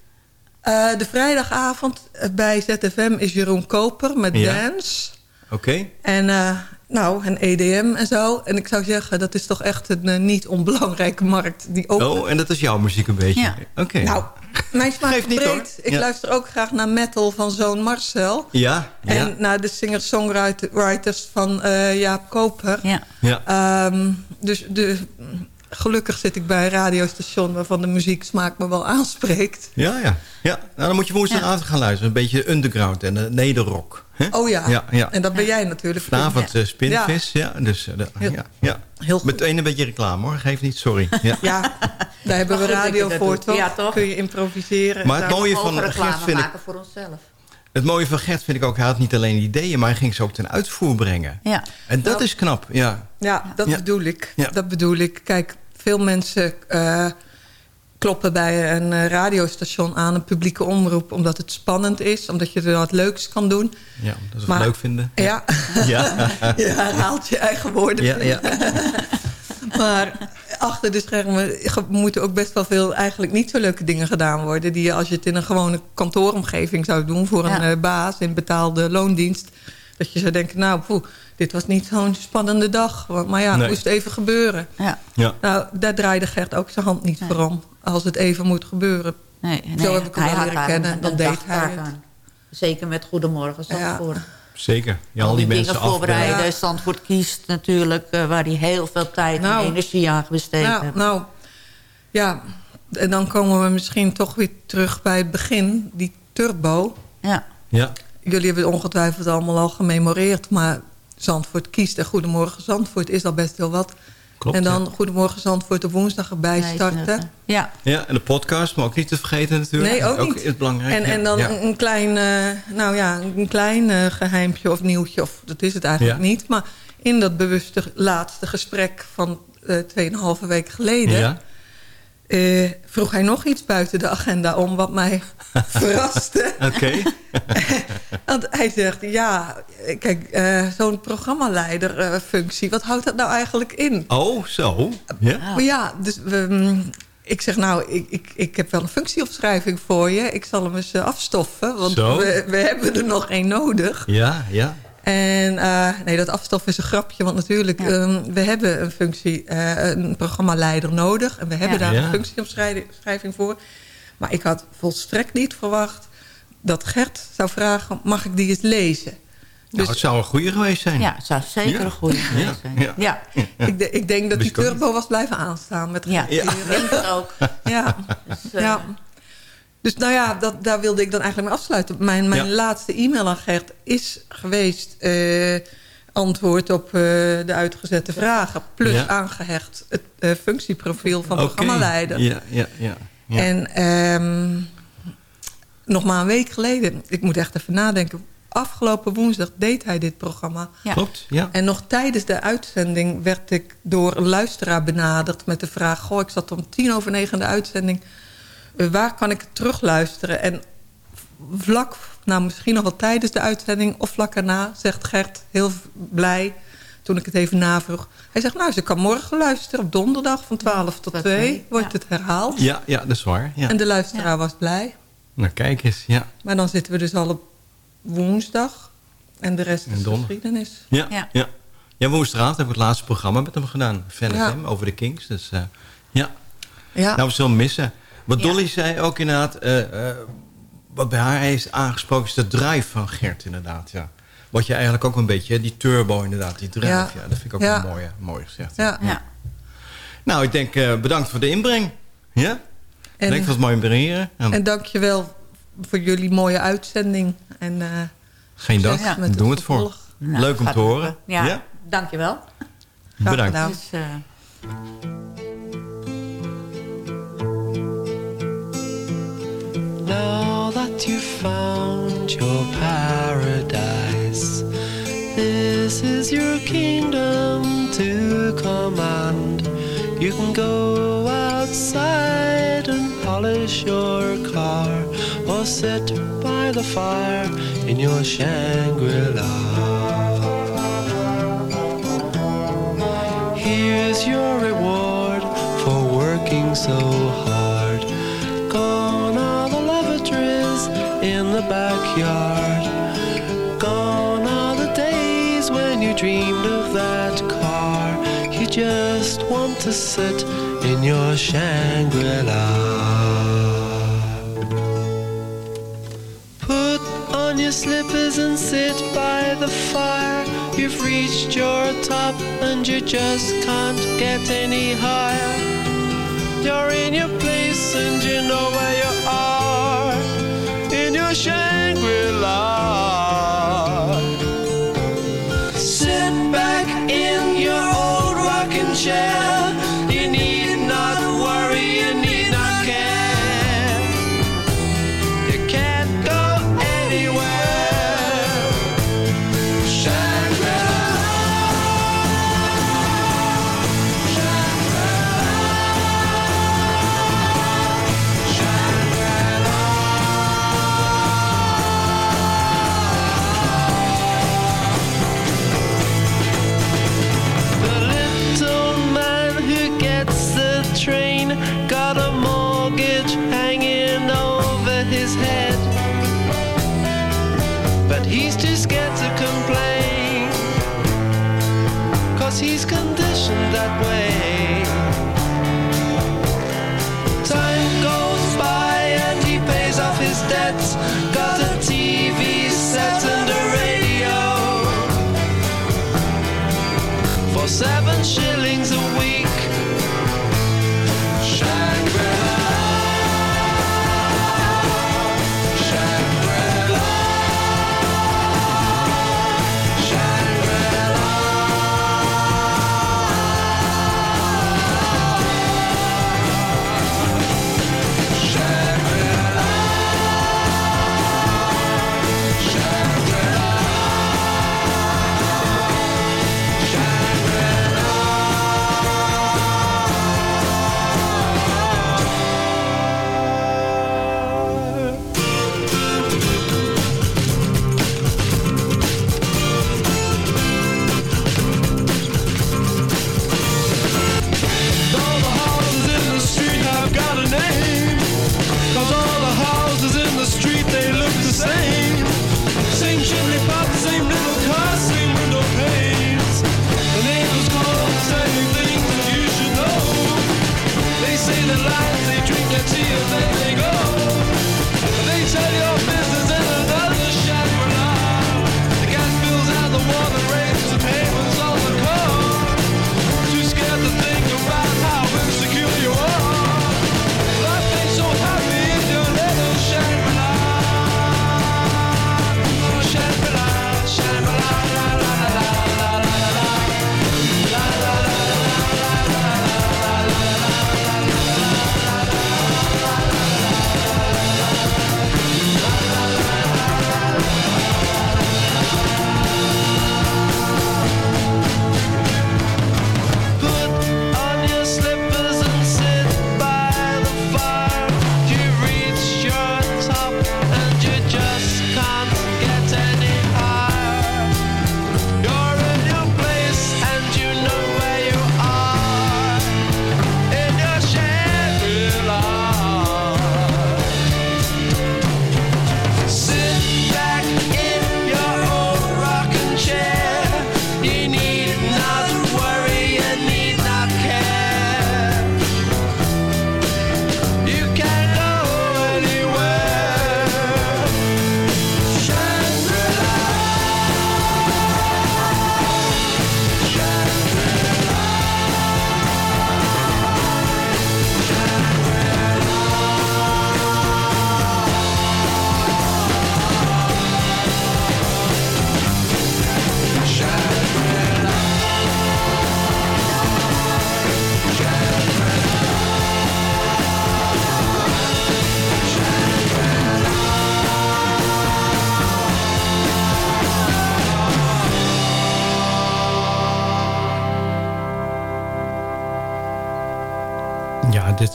S10: Eh, de vrijdagavond bij ZFM is Jeroen Koper met
S2: Ja.
S10: Dance...
S2: Oké.
S10: En eh, nou, en EDM en zo. En ik zou zeggen, dat is toch echt een eh, niet onbelangrijke markt. Die ook...
S2: Oh, en dat is jouw muziek een beetje?
S4: Ja.
S2: Oké.
S10: Nou, mijn smaak
S2: Geeft
S10: is
S2: niet,
S10: breed.
S2: hoor.
S10: Ik
S2: Ja.
S10: luister ook graag naar metal van zoon Marcel.
S2: Ja, ja,
S10: En naar de singer-songwriters van eh, Jaap Koper.
S4: ja.
S2: ja.
S10: Ehm, dus de, gelukkig zit ik bij een radiostation... waarvan de muzieksmaak me wel aanspreekt.
S2: Ja, ja. ja. Nou, dan moet je woensdagavond gaan luisteren. Een beetje underground en uh, nederrock. Hè?
S10: Oh ja.
S2: Ja, ja.
S10: en dat ben jij natuurlijk.
S2: Vanavond uh, Spinvis. Ja. Dus, uh, ja, ja.
S10: Heel goed.
S2: Meteen een beetje reclame hoor. Geef niet, sorry. Ja.
S10: Ja, daar hebben we radio voor, toch?
S4: Ja, toch?
S10: Kun je improviseren.
S2: Maar het mooie van
S4: reclame
S2: Gert vind ik...
S4: maken voor onszelf.
S2: Het mooie van Gert vind ik ook, hij had niet alleen ideeën, maar hij ging ze ook ten uitvoer brengen.
S4: Ja.
S2: En dat
S10: Nou.
S2: is knap, ja.
S10: Ja, dat
S2: Ja.
S10: bedoel ik.
S2: Ja.
S10: Dat bedoel ik. Kijk, veel mensen eh, kloppen bij een eh, radiostation aan, een publieke omroep... omdat het spannend is, omdat je er wat leuks kan doen.
S2: Ja, dat ze het leuk vinden.
S10: Ja,
S2: Ja,
S10: je herhaalt je eigen woorden.
S2: ja, ja.
S10: Maar achter de schermen moeten ook best wel veel... eigenlijk niet zo leuke dingen gedaan worden... die je als je het in een gewone kantooromgeving zou doen... voor
S4: Ja.
S10: een eh, baas in betaalde loondienst... dat je zou denken, nou, poeh, dit was niet zo'n spannende dag. Maar ja, het
S2: Nee.
S10: moest even gebeuren.
S4: Ja.
S2: ja.
S10: Nou, daar draaide Gert ook zijn hand niet
S4: Nee.
S10: voor om. als het even moet gebeuren.
S4: Nee, nee,
S10: Zo heb ik hem
S4: hij
S10: wel leren kennen. Dan deed hij het.
S4: Zeker met Goedemorgen Zandvoort.
S2: Zeker. Ja, al die
S4: die
S2: mensen
S4: dingen voorbereiden. Zandvoort kiest natuurlijk, eh, waar hij heel veel tijd
S10: Nou,
S4: en energie aan besteed
S10: Ja,
S4: heeft.
S10: nou, ja. En dan komen we misschien toch weer terug bij het begin. Die turbo.
S4: Ja.
S2: Ja.
S10: Jullie hebben het ongetwijfeld allemaal al gememoreerd. Maar Zandvoort kiest en Goedemorgen Zandvoort is al best heel wat.
S2: Klopt,
S10: en dan
S2: ja.
S10: Goedemorgen Zandvoort op woensdag erbij starten.
S4: Ja.
S2: Ja, en de podcast, maar ook niet te vergeten natuurlijk.
S10: Nee, ook niet.
S2: is belangrijk.
S10: En,
S2: ja.
S10: en dan
S2: Ja.
S10: een klein, eh, nou ja, een klein eh, geheimpje of nieuwtje, of dat is het eigenlijk
S2: Ja.
S10: niet. Maar in dat bewuste laatste gesprek van eh 2,5 weken geleden... Eh, vroeg hij nog iets buiten de agenda om wat mij verraste.
S2: Oké.
S10: Want hij zegt, ja, kijk, eh, zo'n programmaleiderfunctie, wat houdt dat nou eigenlijk in?
S2: Oh, zo. Ja.
S10: Maar ja, dus we, mm, ik zeg nou, ik, ik, ik heb wel een functieopschrijving voor je. Ik zal hem eens eh, afstoffen, want we, we hebben er nog één nodig.
S2: Ja, ja.
S10: En eh, nee, dat afstoffen is een grapje, want natuurlijk, ehm, we hebben een functie, eh, een programmaleider nodig. En we hebben
S4: Ja.
S10: daar
S2: Ja.
S10: een functieopschrijving voor. Maar ik had volstrekt niet verwacht dat Gert zou vragen, mag ik die eens lezen?
S2: Nou, het zou een goede geweest zijn.
S4: Ja, het zou zeker
S2: Ja.
S4: een goede geweest
S2: Ja,
S4: zijn.
S2: ja.
S4: Ja, ja.
S10: Ik, de- ik denk dat die turbo was blijven aanstaan met
S4: ja. Ik denk het ook.
S10: Ja.
S4: Dus, eh,
S10: ja. Dus nou ja, dat, daar wilde ik dan eigenlijk mee afsluiten. Mijn, mijn
S2: Ja.
S10: laatste e-mail aan Gert is geweest... eh, antwoord op eh, de uitgezette vragen. Plus
S2: Ja.
S10: aangehecht het eh, functieprofiel van
S2: Oké.
S10: programmaleider.
S2: Ja, ja, ja. ja.
S10: En ehm, nog maar een week geleden... ik moet echt even nadenken... afgelopen woensdag deed hij dit programma...
S4: Ja.
S2: Klopt, ja.
S10: En nog tijdens de uitzending werd ik door een luisteraar benaderd met de vraag... Goh, ik zat om tien over negen in de uitzending. Waar kan ik het terugluisteren? En vlak, nou misschien nog wel tijdens de uitzending of vlak erna... zegt Gert heel blij toen ik het even navroeg. Hij zegt, nou, ze kan morgen luisteren op donderdag van 12 tot
S4: Tot
S10: 2.
S4: twee,
S10: Wordt
S4: ja.
S10: het herhaald.
S2: Ja, ja, dat is waar. Ja.
S10: En de luisteraar
S4: Ja.
S10: was blij.
S2: Nou, kijk eens. Ja.
S10: Maar dan zitten we dus al op woensdag. En de rest
S2: En
S10: is geschiedenis.
S2: Ja,
S4: Ja.
S2: ja. ja. woensdagavond heb ik het laatste programma met hem gedaan. Fan
S10: Ja.
S2: FM, over de Kings. Dus eh, ja,
S10: Ja.
S2: nou we zullen hem missen. Wat
S4: Ja.
S2: Dolly zei ook inderdaad... eh, eh, wat bij haar is aangesproken is de drive van Gert inderdaad, ja. Wat je eigenlijk ook een beetje, die turbo inderdaad, die drive. Ja,
S10: Ja.
S2: dat vind ik ook
S10: Ja.
S2: wel mooi, mooi gezegd.
S10: ja.
S4: Ja.
S2: Nou, ik denk eh, bedankt voor de inbreng. Ja?
S10: En-
S2: Bedankt voor het mooie brengen. En,
S10: En dankjewel voor jullie mooie uitzending. En eh,
S2: geen dank,
S10: het
S2: doen we het voor.
S4: Nou,
S2: Leuk om
S4: gaat
S2: te horen.
S4: Ja,
S2: Ja?
S4: dankjewel.
S2: Bedankt.
S10: gedaan.
S4: Dus,
S5: Now that you've found your paradise, this is your kingdom to command. You can go outside and polish your car, or sit by the fire in your Shangri-La. Here's your reward for working so hard. The lavatories in the backyard. Gone are the days when you dreamed of that car. You just want to sit in your Shangri-La. Put on your slippers and sit by the fire. You've reached your top and you just can't get any higher. You're in your place and you know where you are. In your Shangri-La.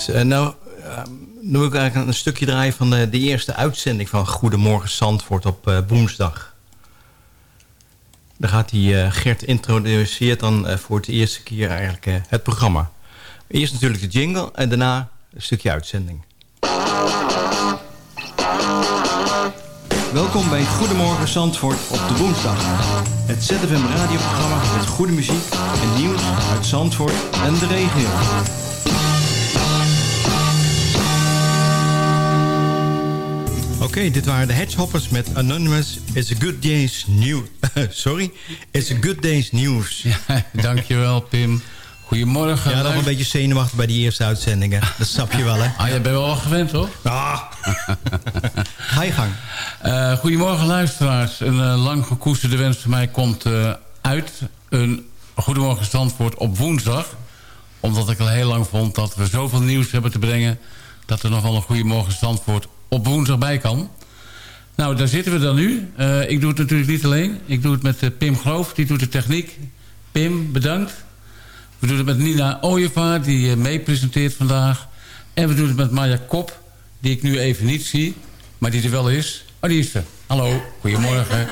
S2: Dit, uh, nou, nu wil ik eigenlijk een stukje draaien van de, de eerste uitzending van Goedemorgen Zandvoort op uh, woensdag. Dan gaat hij, Gert introduceert dan voor het eerste keer eigenlijk het programma. Eerst natuurlijk de jingle en daarna een stukje uitzending. Welkom bij Goedemorgen Zandvoort op de woensdag. Het ZFM radioprogramma met goede muziek en nieuws uit Zandvoort en de regio. Okay, dit waren de Hedgehoppers met Anonymous. It's a good day's news. Sorry, it's a good day's news.
S9: Ja, dankjewel Pim. Goedemorgen.
S2: Ja, nog een beetje zenuwachtig bij die eerste uitzendingen. Dat snap je wel, hè?
S9: Ah, je bent wel gewend, toch?
S2: Ah. Ga je gang.
S9: Uh, goedemorgen, luisteraars. Een uh, lang gekoesterde wens van mij komt uh, uit. Een Goedemorgen Standwoord op woensdag. Omdat ik al heel lang vond dat we zoveel nieuws hebben te brengen... dat er nog wel een Goedemorgen Standwoord op woensdag bij kan. Nou, daar zitten we dan nu. ik doe het natuurlijk niet alleen. Ik doe het met Pim Groof, die doet de techniek. Pim, bedankt. We doen het met Nina Ooyevaar, die mee presenteert vandaag. En we doen het met Maya Kop, die ik nu even niet zie, maar die er wel is. Oh, die is er. Hallo, goedemorgen.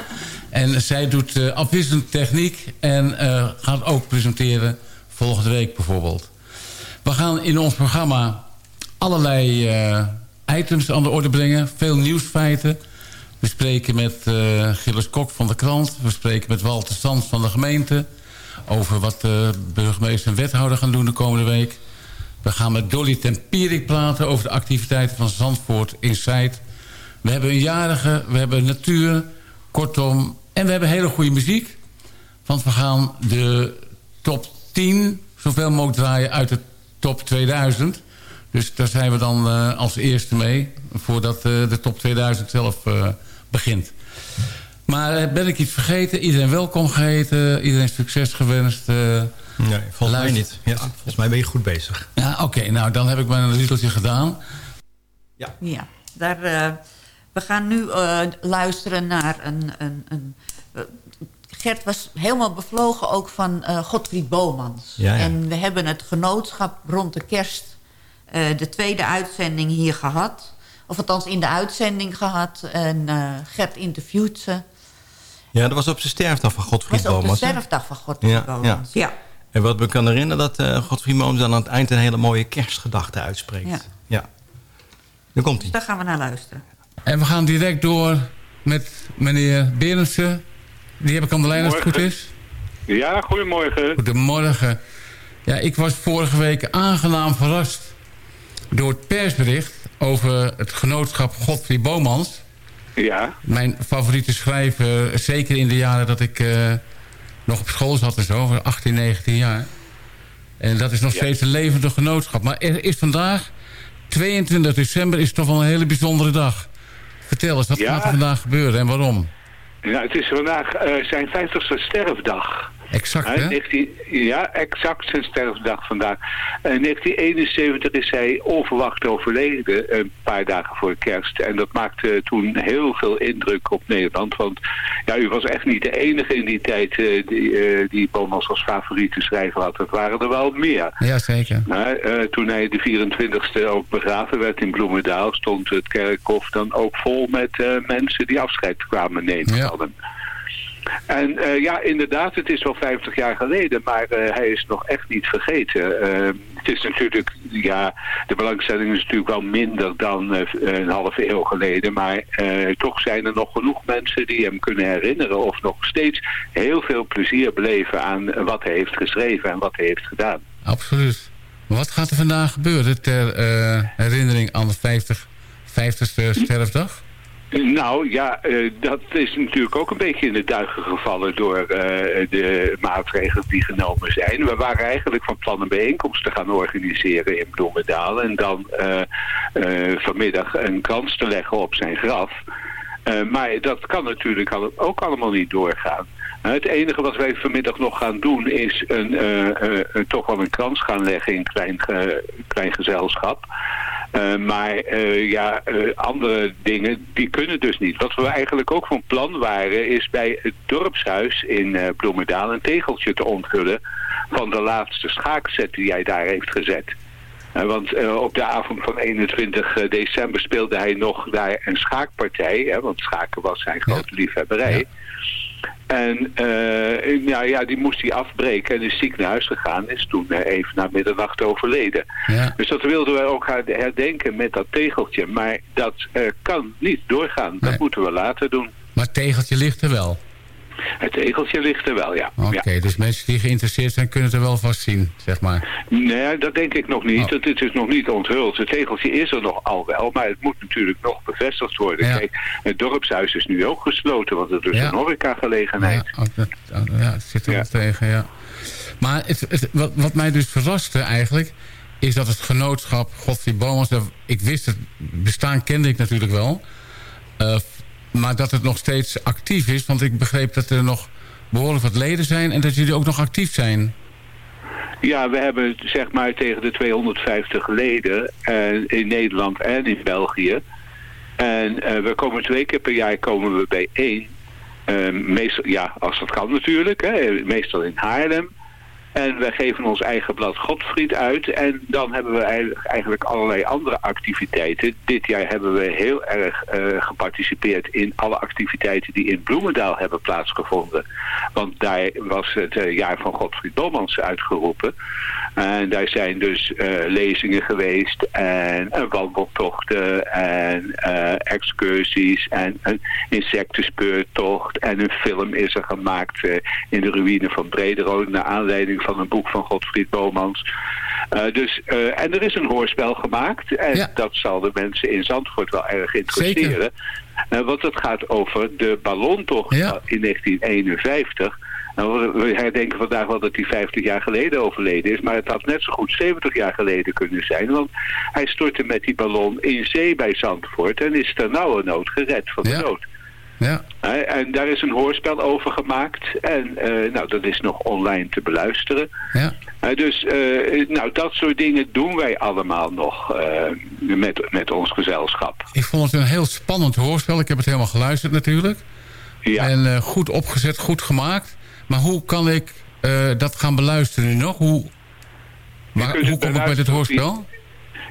S9: En zij doet uh, afwisselend techniek en uh, gaat ook presenteren volgende week bijvoorbeeld. We gaan in ons programma allerlei uh, items aan de orde brengen. Veel nieuwsfeiten. We spreken met Gilles Kok van de krant. We spreken met Walter Sands van de gemeente over wat de burgemeester en wethouder gaan doen de komende week. We gaan met Dolly Tempierik praten over de activiteiten van Zandvoort Inside. We hebben een jarige, we hebben natuur, kortom. En we hebben hele goede muziek. Want we gaan de top 10 zoveel mogelijk draaien uit de top 2000. Dus daar zijn we dan uh, als eerste mee. Voordat uh, de top 2000 zelf uh, begint. Maar ben ik iets vergeten? Iedereen welkom geheten? Iedereen succes gewenst? Uh,
S2: nee, volgens mij niet. Ja, volgens mij ben je goed bezig.
S9: Ja, oké. Okay, nou, dan heb ik mijn riedeltje gedaan.
S4: Ja. Ja, daar, uh, we gaan nu uh, luisteren naar een... een, een Gert was helemaal bevlogen ook van Godfried Bomans.
S2: Ja, ja.
S4: En we hebben het genootschap rond de kerst... de tweede uitzending hier gehad. Of althans in de uitzending gehad. En Gert interviewt ze...
S2: Ja, dat was op zijn sterfdag van Godfried Bomans.
S4: op de sterfdag van Godfried ja, Bomans, ja. ja.
S2: En wat me kan herinneren dat uh, Godfried Bomans dan aan het eind een hele mooie kerstgedachte uitspreekt. Ja. ja. Dan komt hij.
S4: Dus daar gaan we naar luisteren.
S9: En we gaan direct door met meneer Berendsen. Die heb ik aan de lijn als het goed is.
S11: Ja, goedemorgen.
S9: Goedemorgen. Ja, ik was vorige week aangenaam verrast door het persbericht over het genootschap Godfried Bomans.
S11: Ja.
S9: Mijn favoriete schrijver, zeker in de jaren dat ik uh, nog op school zat en zo, 18, 19 jaar. En dat is nog ja. steeds een levende genootschap. Maar er is vandaag, 22 december, is toch wel een hele bijzondere dag. Vertel eens, wat ja. gaat er vandaag gebeuren en waarom?
S11: Ja, het is vandaag uh, zijn 50ste sterfdag.
S9: Exact, hè?
S11: 19, ja, exact zijn sterfdag vandaag. In 1971 is hij onverwacht overleden, een paar dagen voor kerst. En dat maakte toen heel veel indruk op Nederland. Want ja, u was echt niet de enige in die tijd uh, die, uh, die Bomans als favoriete schrijver had. Het waren er wel meer.
S9: Ja, zeker.
S11: Maar, uh, toen hij de 24e ook begraven werd in Bloemendaal... stond het kerkhof dan ook vol met mensen die afscheid kwamen nemen
S9: ja.
S11: van hem. En uh, ja, inderdaad, het is wel 50 jaar geleden, maar uh, hij is nog echt niet vergeten. Uh, het is natuurlijk, ja, de belangstelling is natuurlijk wel minder dan een halve eeuw geleden, maar toch zijn er nog genoeg mensen die hem kunnen herinneren of nog steeds heel veel plezier beleven aan wat hij heeft geschreven en wat hij heeft gedaan.
S9: Absoluut. Wat gaat er vandaag gebeuren ter herinnering aan de 50, 50ste sterfdag?
S11: Nou ja, uh, dat is natuurlijk ook een beetje in de duigen gevallen door uh, de maatregelen die genomen zijn. We waren eigenlijk van plan een bijeenkomst te gaan organiseren in Bloemendaal en dan uh, vanmiddag een krans te leggen op zijn graf. maar dat kan natuurlijk ook allemaal niet doorgaan. het enige wat wij vanmiddag nog gaan doen is een, toch wel een krans gaan leggen in klein, klein gezelschap. Uh, maar uh, ja, uh, andere dingen, die kunnen dus niet. Wat we eigenlijk ook van plan waren, is bij het dorpshuis in Bloemendaal een tegeltje te onthullen van de laatste schaakset die jij daar heeft gezet. Eh, want eh, op de avond van 21 december speelde hij nog daar een schaakpartij. Hè, want schaken was zijn grote liefhebberij. En uh, ja, ja, die moest hij afbreken en is ziek naar huis gegaan. Is toen even na middernacht overleden.
S9: Ja.
S11: Dus dat wilden wij ook herdenken met dat tegeltje. Maar dat kan niet doorgaan. Dat moeten we later doen.
S9: Maar het tegeltje ligt er wel.
S11: Het tegeltje ligt er wel, ja.
S9: Oké,
S11: ja.
S9: dus mensen die geïnteresseerd zijn kunnen het er wel vast zien, zeg maar.
S11: Nee, dat denk ik nog niet.
S9: Oh.
S11: Het is dus nog niet onthuld. Het tegeltje is er nog al wel, maar het moet natuurlijk nog bevestigd worden.
S9: Ja.
S11: Kijk, het dorpshuis is nu ook gesloten, want het is
S9: Ja.
S11: een horecagelegenheid.
S9: Ja, ook dat, oh, ja, het zit er wel tegen, ja. Maar het, het, wat, wat mij dus verraste eigenlijk... is dat het genootschap Godfried Bomans... dat- ik wist het bestaan, kende ik natuurlijk wel... eh, maar dat het nog steeds actief is... want ik begreep dat er nog behoorlijk wat leden zijn... en dat jullie ook nog actief zijn.
S11: Ja, we hebben zeg maar tegen de 250 leden eh, in Nederland en in België. En eh, we komen twee keer per jaar komen we bijeen. Eh, meestal, ja, als dat kan natuurlijk. Hè, meestal in Haarlem. En wij geven ons eigen blad Godfried uit. En dan hebben we eigenlijk- allerlei andere activiteiten. Dit jaar hebben we heel erg eh, geparticipeerd in alle activiteiten die in Bloemendaal hebben plaatsgevonden. Want daar was het eh, jaar van Godfried Bomans uitgeroepen. En daar zijn dus eh, lezingen geweest en eh, wandeltochten en excursies en een insectenspeurtocht. En een film is er gemaakt in de ruïne van Brederode naar aanleiding van een boek van Godfried Bomans. Eh, dus, eh, en er is een hoorspel gemaakt en
S9: Ja.
S11: dat zal de mensen in Zandvoort wel erg interesseren. Eh, want het gaat over de ballontocht
S9: Ja.
S11: in 1951. Nou, we- we herdenken vandaag wel dat hij 50 jaar geleden overleden is. Maar het had net zo goed 70 jaar geleden kunnen zijn. Want hij stortte met die ballon in zee bij Zandvoort. En is ter nauwe nood gered van de
S9: Ja.
S11: dood.
S9: Ja,
S11: En daar is een hoorspel over gemaakt. En eh, nou, dat is nog online te beluisteren.
S9: ja.
S11: Dus eh, nou, dat soort dingen doen wij allemaal nog eh, met, met ons gezelschap.
S9: Ik vond het een heel spannend hoorspel. Ik heb het helemaal geluisterd natuurlijk.
S11: Ja.
S9: En goed opgezet, goed gemaakt. Maar hoe kan ik dat gaan beluisteren nu nog? Hoe,
S11: het
S9: hoe kom ik bij dit hoorspel?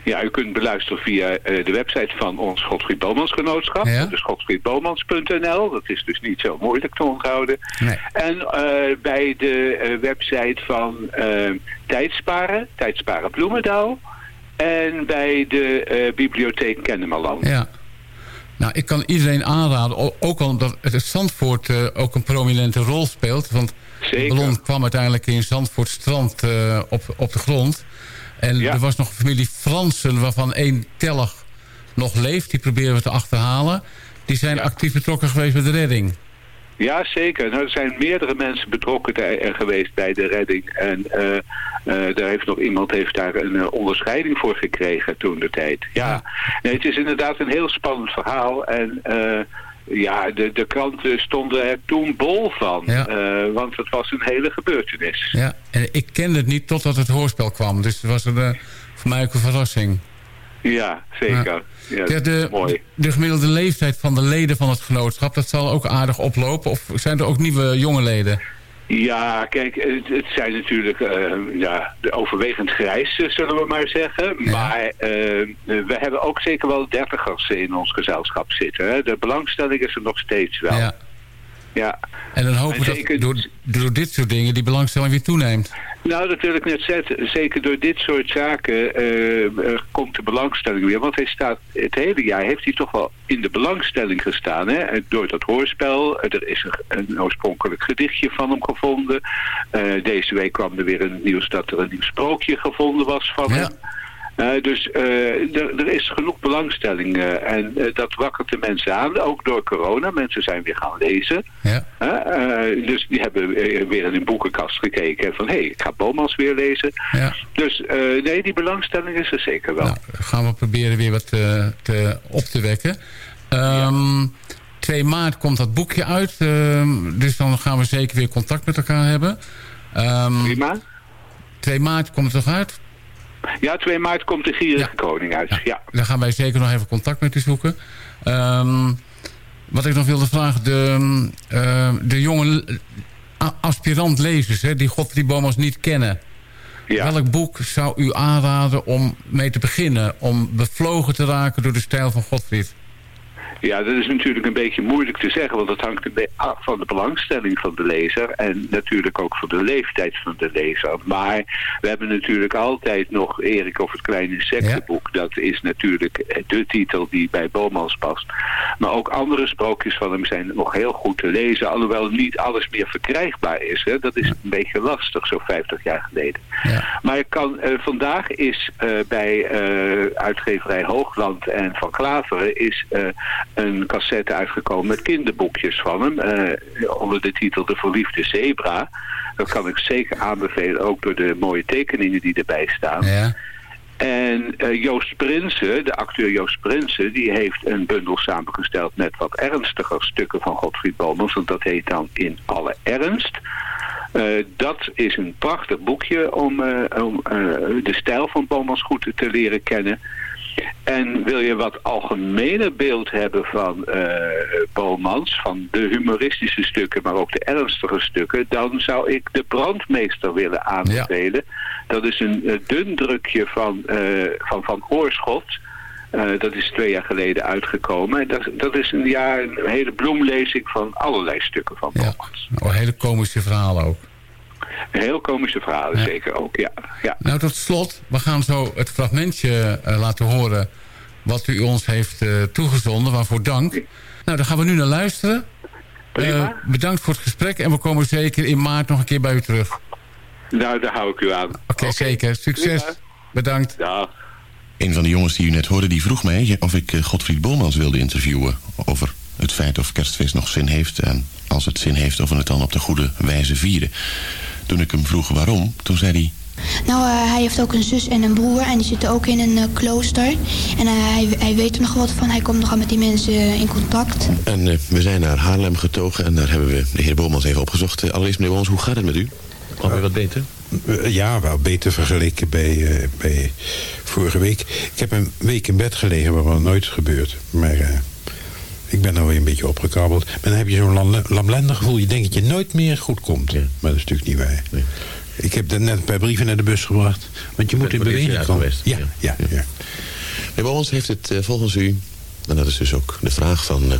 S11: Ja, u kunt beluisteren via eh, de website van ons Godfried Bomans Genootschap.
S9: Ja.
S11: Dat is godfriedbomans.nl. Dat is dus niet zo moeilijk te onthouden.
S9: Nee.
S11: En eh, bij de eh, website van Tijdsparen, Tijdsparen Bloemendaal. En bij de bibliotheek Kennemerland.
S9: Ja. Nou, ik kan iedereen aanraden, ook al omdat het Zandvoort ook een prominente rol speelt. Want de
S11: Zeker.
S9: ballon kwam uiteindelijk in Zandvoort strand op, op de grond. En
S11: Ja.
S9: er was nog een familie Fransen waarvan één tellig nog leeft. Die proberen we te achterhalen. Die zijn actief betrokken geweest bij de redding.
S11: Ja, zeker. Nou, er zijn meerdere mensen betrokken er geweest bij de redding. En eh, eh, daar heeft nog iemand heeft daar een eh, onderscheiding voor gekregen toen de tijd. Ja, nee, het is inderdaad een heel spannend verhaal. En eh, ja, de, de kranten stonden er toen bol van.
S9: Ja.
S11: Eh, want het was een hele gebeurtenis.
S9: Ja, en ik kende het niet totdat het hoorspel kwam. Dus het was een, eh, voor mij ook een verrassing.
S11: Ja, zeker. Ja,
S9: Ja, de,
S11: mooi.
S9: de gemiddelde leeftijd van de leden van het genootschap... dat zal ook aardig oplopen. Of zijn er ook nieuwe jonge leden?
S11: Ja, kijk, het, het zijn natuurlijk eh, ja, de overwegend grijs, zullen we maar zeggen. Maar eh, we hebben ook zeker wel dertigers in ons gezelschap zitten. Hè. De belangstelling is er nog steeds wel.
S9: Ja.
S11: Ja.
S9: En dan hopen
S11: En
S9: we dat
S11: zeker-
S9: door, door dit soort dingen... die belangstelling weer toeneemt.
S11: Nou, dat wil ik net zeggen. Zeker door dit soort zaken eh, eh, komt de belangstelling weer. Want hij staat het hele jaar heeft hij toch wel in de belangstelling gestaan. Hè? En Door dat hoorspel. Eh, Er is een, een oorspronkelijk gedichtje van hem gevonden. Eh, deze week kwam er weer een nieuws dat er een nieuw sprookje gevonden was van
S9: Ja.
S11: hem. Eh, dus eh, er, is genoeg belangstelling eh, en dat wakkert de mensen aan, ook door corona. Mensen zijn weer gaan lezen.
S9: Ja.
S11: Dus die hebben weer in een boekenkast gekeken van hé, hey, ik ga Bomans weer lezen.
S9: Ja.
S11: Dus nee, die belangstelling is er zeker wel.
S9: Nou, gaan we proberen weer wat te, te, op te wekken. Ehm 2 maart komt dat boekje uit. ehm, dus dan gaan we zeker weer contact met elkaar hebben. Ehm
S11: Prima.
S9: 2 maart komt het toch uit?
S11: Ja, 2 maart komt de Gierige Koning uit. Ja.
S9: Dan gaan wij zeker nog even contact met u zoeken. Ehm, wat ik nog wilde vragen. De, ehm, de jonge a- aspirant lezers hè, die Godfried Bomans niet kennen. Welk boek zou u aanraden om mee te beginnen? Om bevlogen te raken door de stijl van Godfried?
S11: Ja, dat is natuurlijk een beetje moeilijk te zeggen, want dat hangt een beetje af van de belangstelling van de lezer en natuurlijk ook van de leeftijd van de lezer. Maar we hebben natuurlijk altijd nog Erik of het kleine insectenboek. Dat is natuurlijk de titel die bij Bomans past. Maar ook andere sprookjes van hem zijn nog heel goed te lezen, alhoewel niet alles meer verkrijgbaar is. Hè. Dat is een beetje lastig, zo 50 jaar geleden.
S9: Ja.
S11: Maar ik kan, eh, vandaag is eh, bij eh, uitgeverij Hoogland en Van Klaveren is een cassette uitgekomen met kinderboekjes van hem. eh, onder de titel De Verliefde Zebra. Dat kan ik zeker aanbevelen, ook door de mooie tekeningen die erbij staan.
S9: Ja.
S11: En eh, Joost Prinsen, de acteur Joost Prinsen, die heeft een bundel samengesteld met wat ernstiger stukken van Godfried Bomels. Want dat heet dan In Alle Ernst. Eh, dat is een prachtig boekje om, om de stijl van Bomels goed te leren kennen. En wil je wat algemener beeld hebben van eh Bomans, van de humoristische stukken, maar ook de ernstige stukken, dan zou ik de brandmeester willen aanbevelen. Dat is een eh, dun drukje van, eh, van Van Oorschot. Dat is twee jaar geleden uitgekomen. En dat, dat is een, ja, een hele bloemlezing van allerlei stukken van Bomans.
S9: Oh, hele komische verhalen ook.
S11: Een heel komische verhalen zeker ook, ja. ja.
S9: Nou, tot slot, we gaan zo het fragmentje eh, laten horen... wat u ons heeft eh, toegezonden, waarvoor dank. Nou, daar gaan we nu naar luisteren. Eh, bedankt voor het gesprek en we komen zeker in maart nog een keer bij u terug. Oké,
S11: Nou, daar hou ik u aan.
S9: zeker. Succes.
S11: Prima.
S9: Bedankt.
S11: Ja.
S12: Een van de jongens die u net hoorde, die vroeg mij of ik Godfried Bolmans wilde interviewen over het feit of kerstfeest nog zin heeft en als het zin heeft of we het dan op de goede wijze vieren. Toen ik hem vroeg waarom, toen zei hij,
S13: Nou, eh, hij heeft ook een zus en een broer en die zitten ook in een eh, klooster. En eh, hij, hij weet er nog wat van, hij komt nogal met die mensen in contact.
S12: en eh, we zijn naar Haarlem getogen en daar hebben we de heer Bolmans even opgezocht. Allereerst meneer Bolmans, hoe gaat het met u? Alweer wat beter?
S14: Ja, wel beter vergeleken bij, eh, bij vorige week. Ik heb een week in bed gelegen, waar wel nooit gebeurt. Maar eh, ik ben nou weer een beetje opgekabbeld. Maar dan heb je zo'n lam- lamlendig gevoel. Je denkt dat je nooit meer goed komt. Maar dat is natuurlijk niet waar. Ik heb er net een paar brieven naar de bus gebracht. Want je moet in beweging komen.
S12: geweest?
S14: Ja, ja, ja.
S12: Meneer Bolmans heeft het eh, volgens u, en dat is dus ook de vraag van, eh,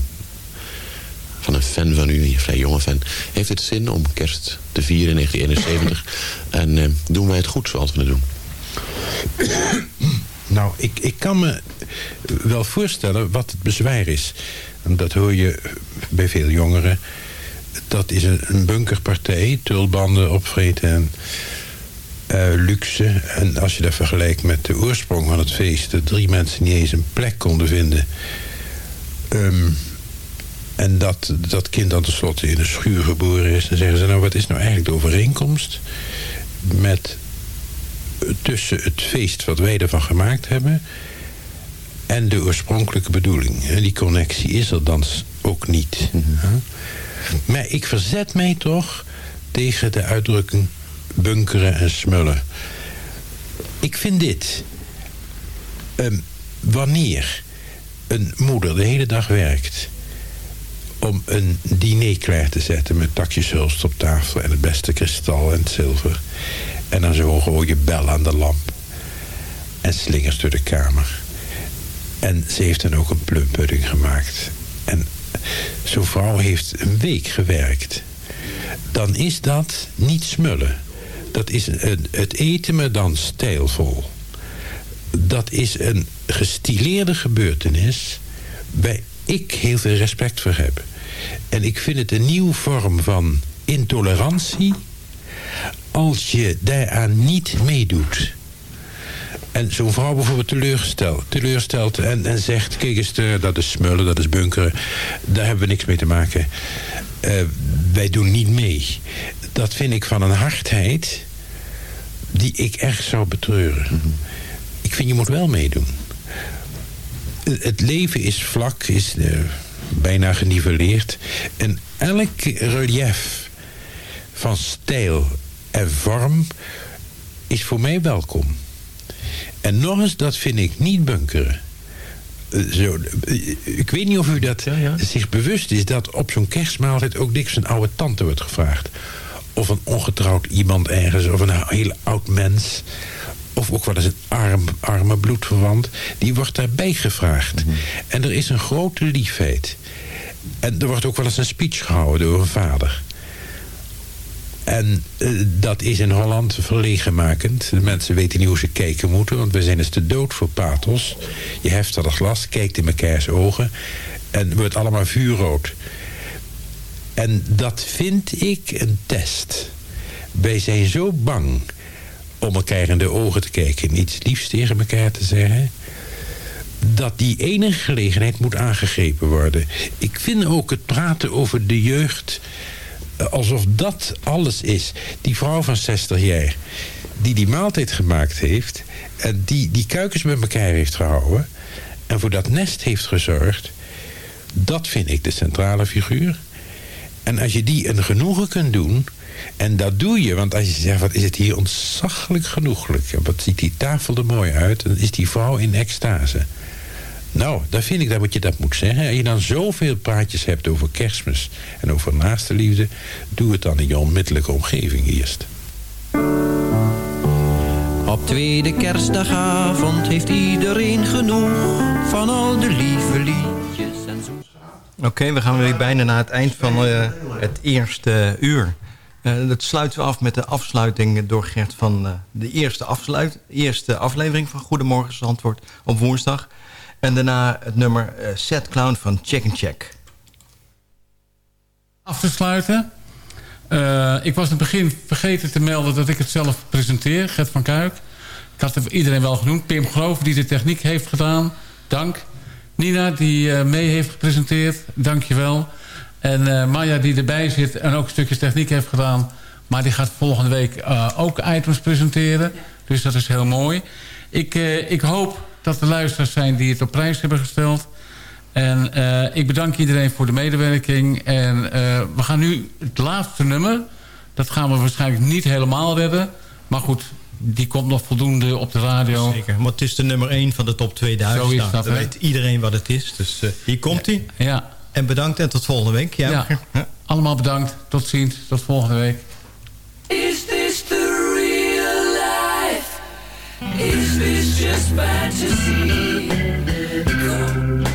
S12: van een fan van u, een vrij jonge fan... heeft het zin om kerst te vieren in 1971 en eh, doen wij het goed zoals we het doen?
S14: Nou, ik, ik kan me wel voorstellen wat het bezwaar is. Dat hoor je bij veel jongeren. Dat is een, een bunkerpartij, tulbanden opvreten en eh, luxe. En als je dat vergelijkt met de oorsprong van het feest... dat drie mensen niet eens een plek konden vinden... Ehm, en dat dat kind dan tenslotte in een schuur geboren is... dan zeggen ze, nou, wat is nou eigenlijk de overeenkomst... met tussen het feest wat wij ervan gemaakt hebben... en de oorspronkelijke bedoeling. Die connectie is er dan ook niet. Huh? Maar ik verzet mij toch tegen de uitdrukking bunkeren en smullen. Ik vind dit. Ehm, wanneer een moeder de hele dag werkt om een diner klaar te zetten met takjes hulst op tafel en het beste kristal en het zilver. En dan zo'n rode bel aan de lamp. En slingers door de kamer. En ze heeft dan ook een plumpudding gemaakt. En zo'n vrouw heeft een week gewerkt. Dan is dat niet smullen. Dat is het eten, maar dan stijlvol. Dat is een gestileerde gebeurtenis... waar ik heel veel respect voor heb. En ik vind het een nieuwe vorm van intolerantie... als je daaraan niet meedoet. En zo'n vrouw bijvoorbeeld teleurstelt, teleurstelt en, en zegt... kijk eens, eh, dat is smullen, dat is bunkeren. Daar hebben we niks mee te maken. Eh, wij doen niet mee. Dat vind ik van een hardheid... die ik erg zou betreuren. Ik vind je moet wel meedoen. Het- Het leven is vlak, is eh, bijna geniveleerd. En elk relief van stijl en vorm is voor mij welkom. En nog eens, dat vind ik niet bunkeren. Eh, Zo, eh, ik weet niet of u dat zich bewust is... dat op zo'n kerstmaaltijd ook dik zijn oude tante wordt gevraagd... of een ongetrouwd iemand ergens... of een heel oud mens... of ook wel eens een arm, arme bloedverwant... die wordt daarbij gevraagd. En er is een grote liefheid. En er wordt ook wel eens een speech gehouden door een vader... En eh, dat is in Holland verlegenmakend. De mensen weten niet hoe ze kijken moeten... want we zijn dus te dood voor pathos. Je heft dat glas, kijkt in mekaars ogen... en wordt allemaal vuurrood. En dat vind ik een test. Wij zijn zo bang om elkaar in de ogen te kijken... en iets liefs tegen elkaar te zeggen... dat die enige gelegenheid moet aangegrepen worden. Ik vind ook het praten over de jeugd alsof dat alles is. Die vrouw van 60 jaar, die die maaltijd gemaakt heeft... en die die kuikens met elkaar heeft gehouden... en voor dat nest heeft gezorgd... dat vind ik de centrale figuur. En als je die een genoegen kunt doen... en dat doe je, want als je zegt... wat is het hier ontzaglijk genoeglijk... en wat ziet die tafel er mooi uit... dan is die vrouw in extase... Nou, daar vind ik dat wat je dat moet zeggen. Als je dan zoveel praatjes hebt over kerstmis en over naaste liefde... doe het dan in je onmiddellijke omgeving eerst.
S15: Op tweede kerstdagavond heeft iedereen genoeg van al de lieve liedjes en zo.
S2: Oké, we gaan weer bijna naar het eind van eh, het eerste uur. Uh, dat sluiten we af met de afsluiting door Gert van uh, de eerste, afsluit, eerste aflevering van Goedemorgen Zandvoort op woensdag. En daarna het nummer uh, Set Clown van Check and Check.
S9: Af te sluiten. Uh, ik was in het begin vergeten te melden dat ik het zelf presenteer. Gert van Kuik. Ik had iedereen wel genoemd. Pim Groof die de techniek heeft gedaan. Dank. Nina die uh, mee heeft gepresenteerd. Dank je wel. En Maya die erbij zit en ook stukjes techniek heeft gedaan. Maar die gaat volgende week ook items presenteren. Dus dat is heel mooi. Ik, ik hoop dat er luisteraars zijn die het op prijs hebben gesteld. En uh, ik bedank iedereen voor de medewerking. En uh, we gaan nu het laatste nummer. Dat gaan we waarschijnlijk niet helemaal redden. Maar goed, die komt nog voldoende op de radio.
S2: Zeker, maar het is de nummer 1 van de top 2000.
S9: Zo is dat,
S2: Dan weet iedereen wat het is. Dus uh, hier komt hij.
S9: Ja. ja.
S2: En bedankt en tot volgende week. Ja.
S9: Allemaal bedankt. Tot ziens. Tot volgende week.
S6: Is this the? Is this just fantasy? Come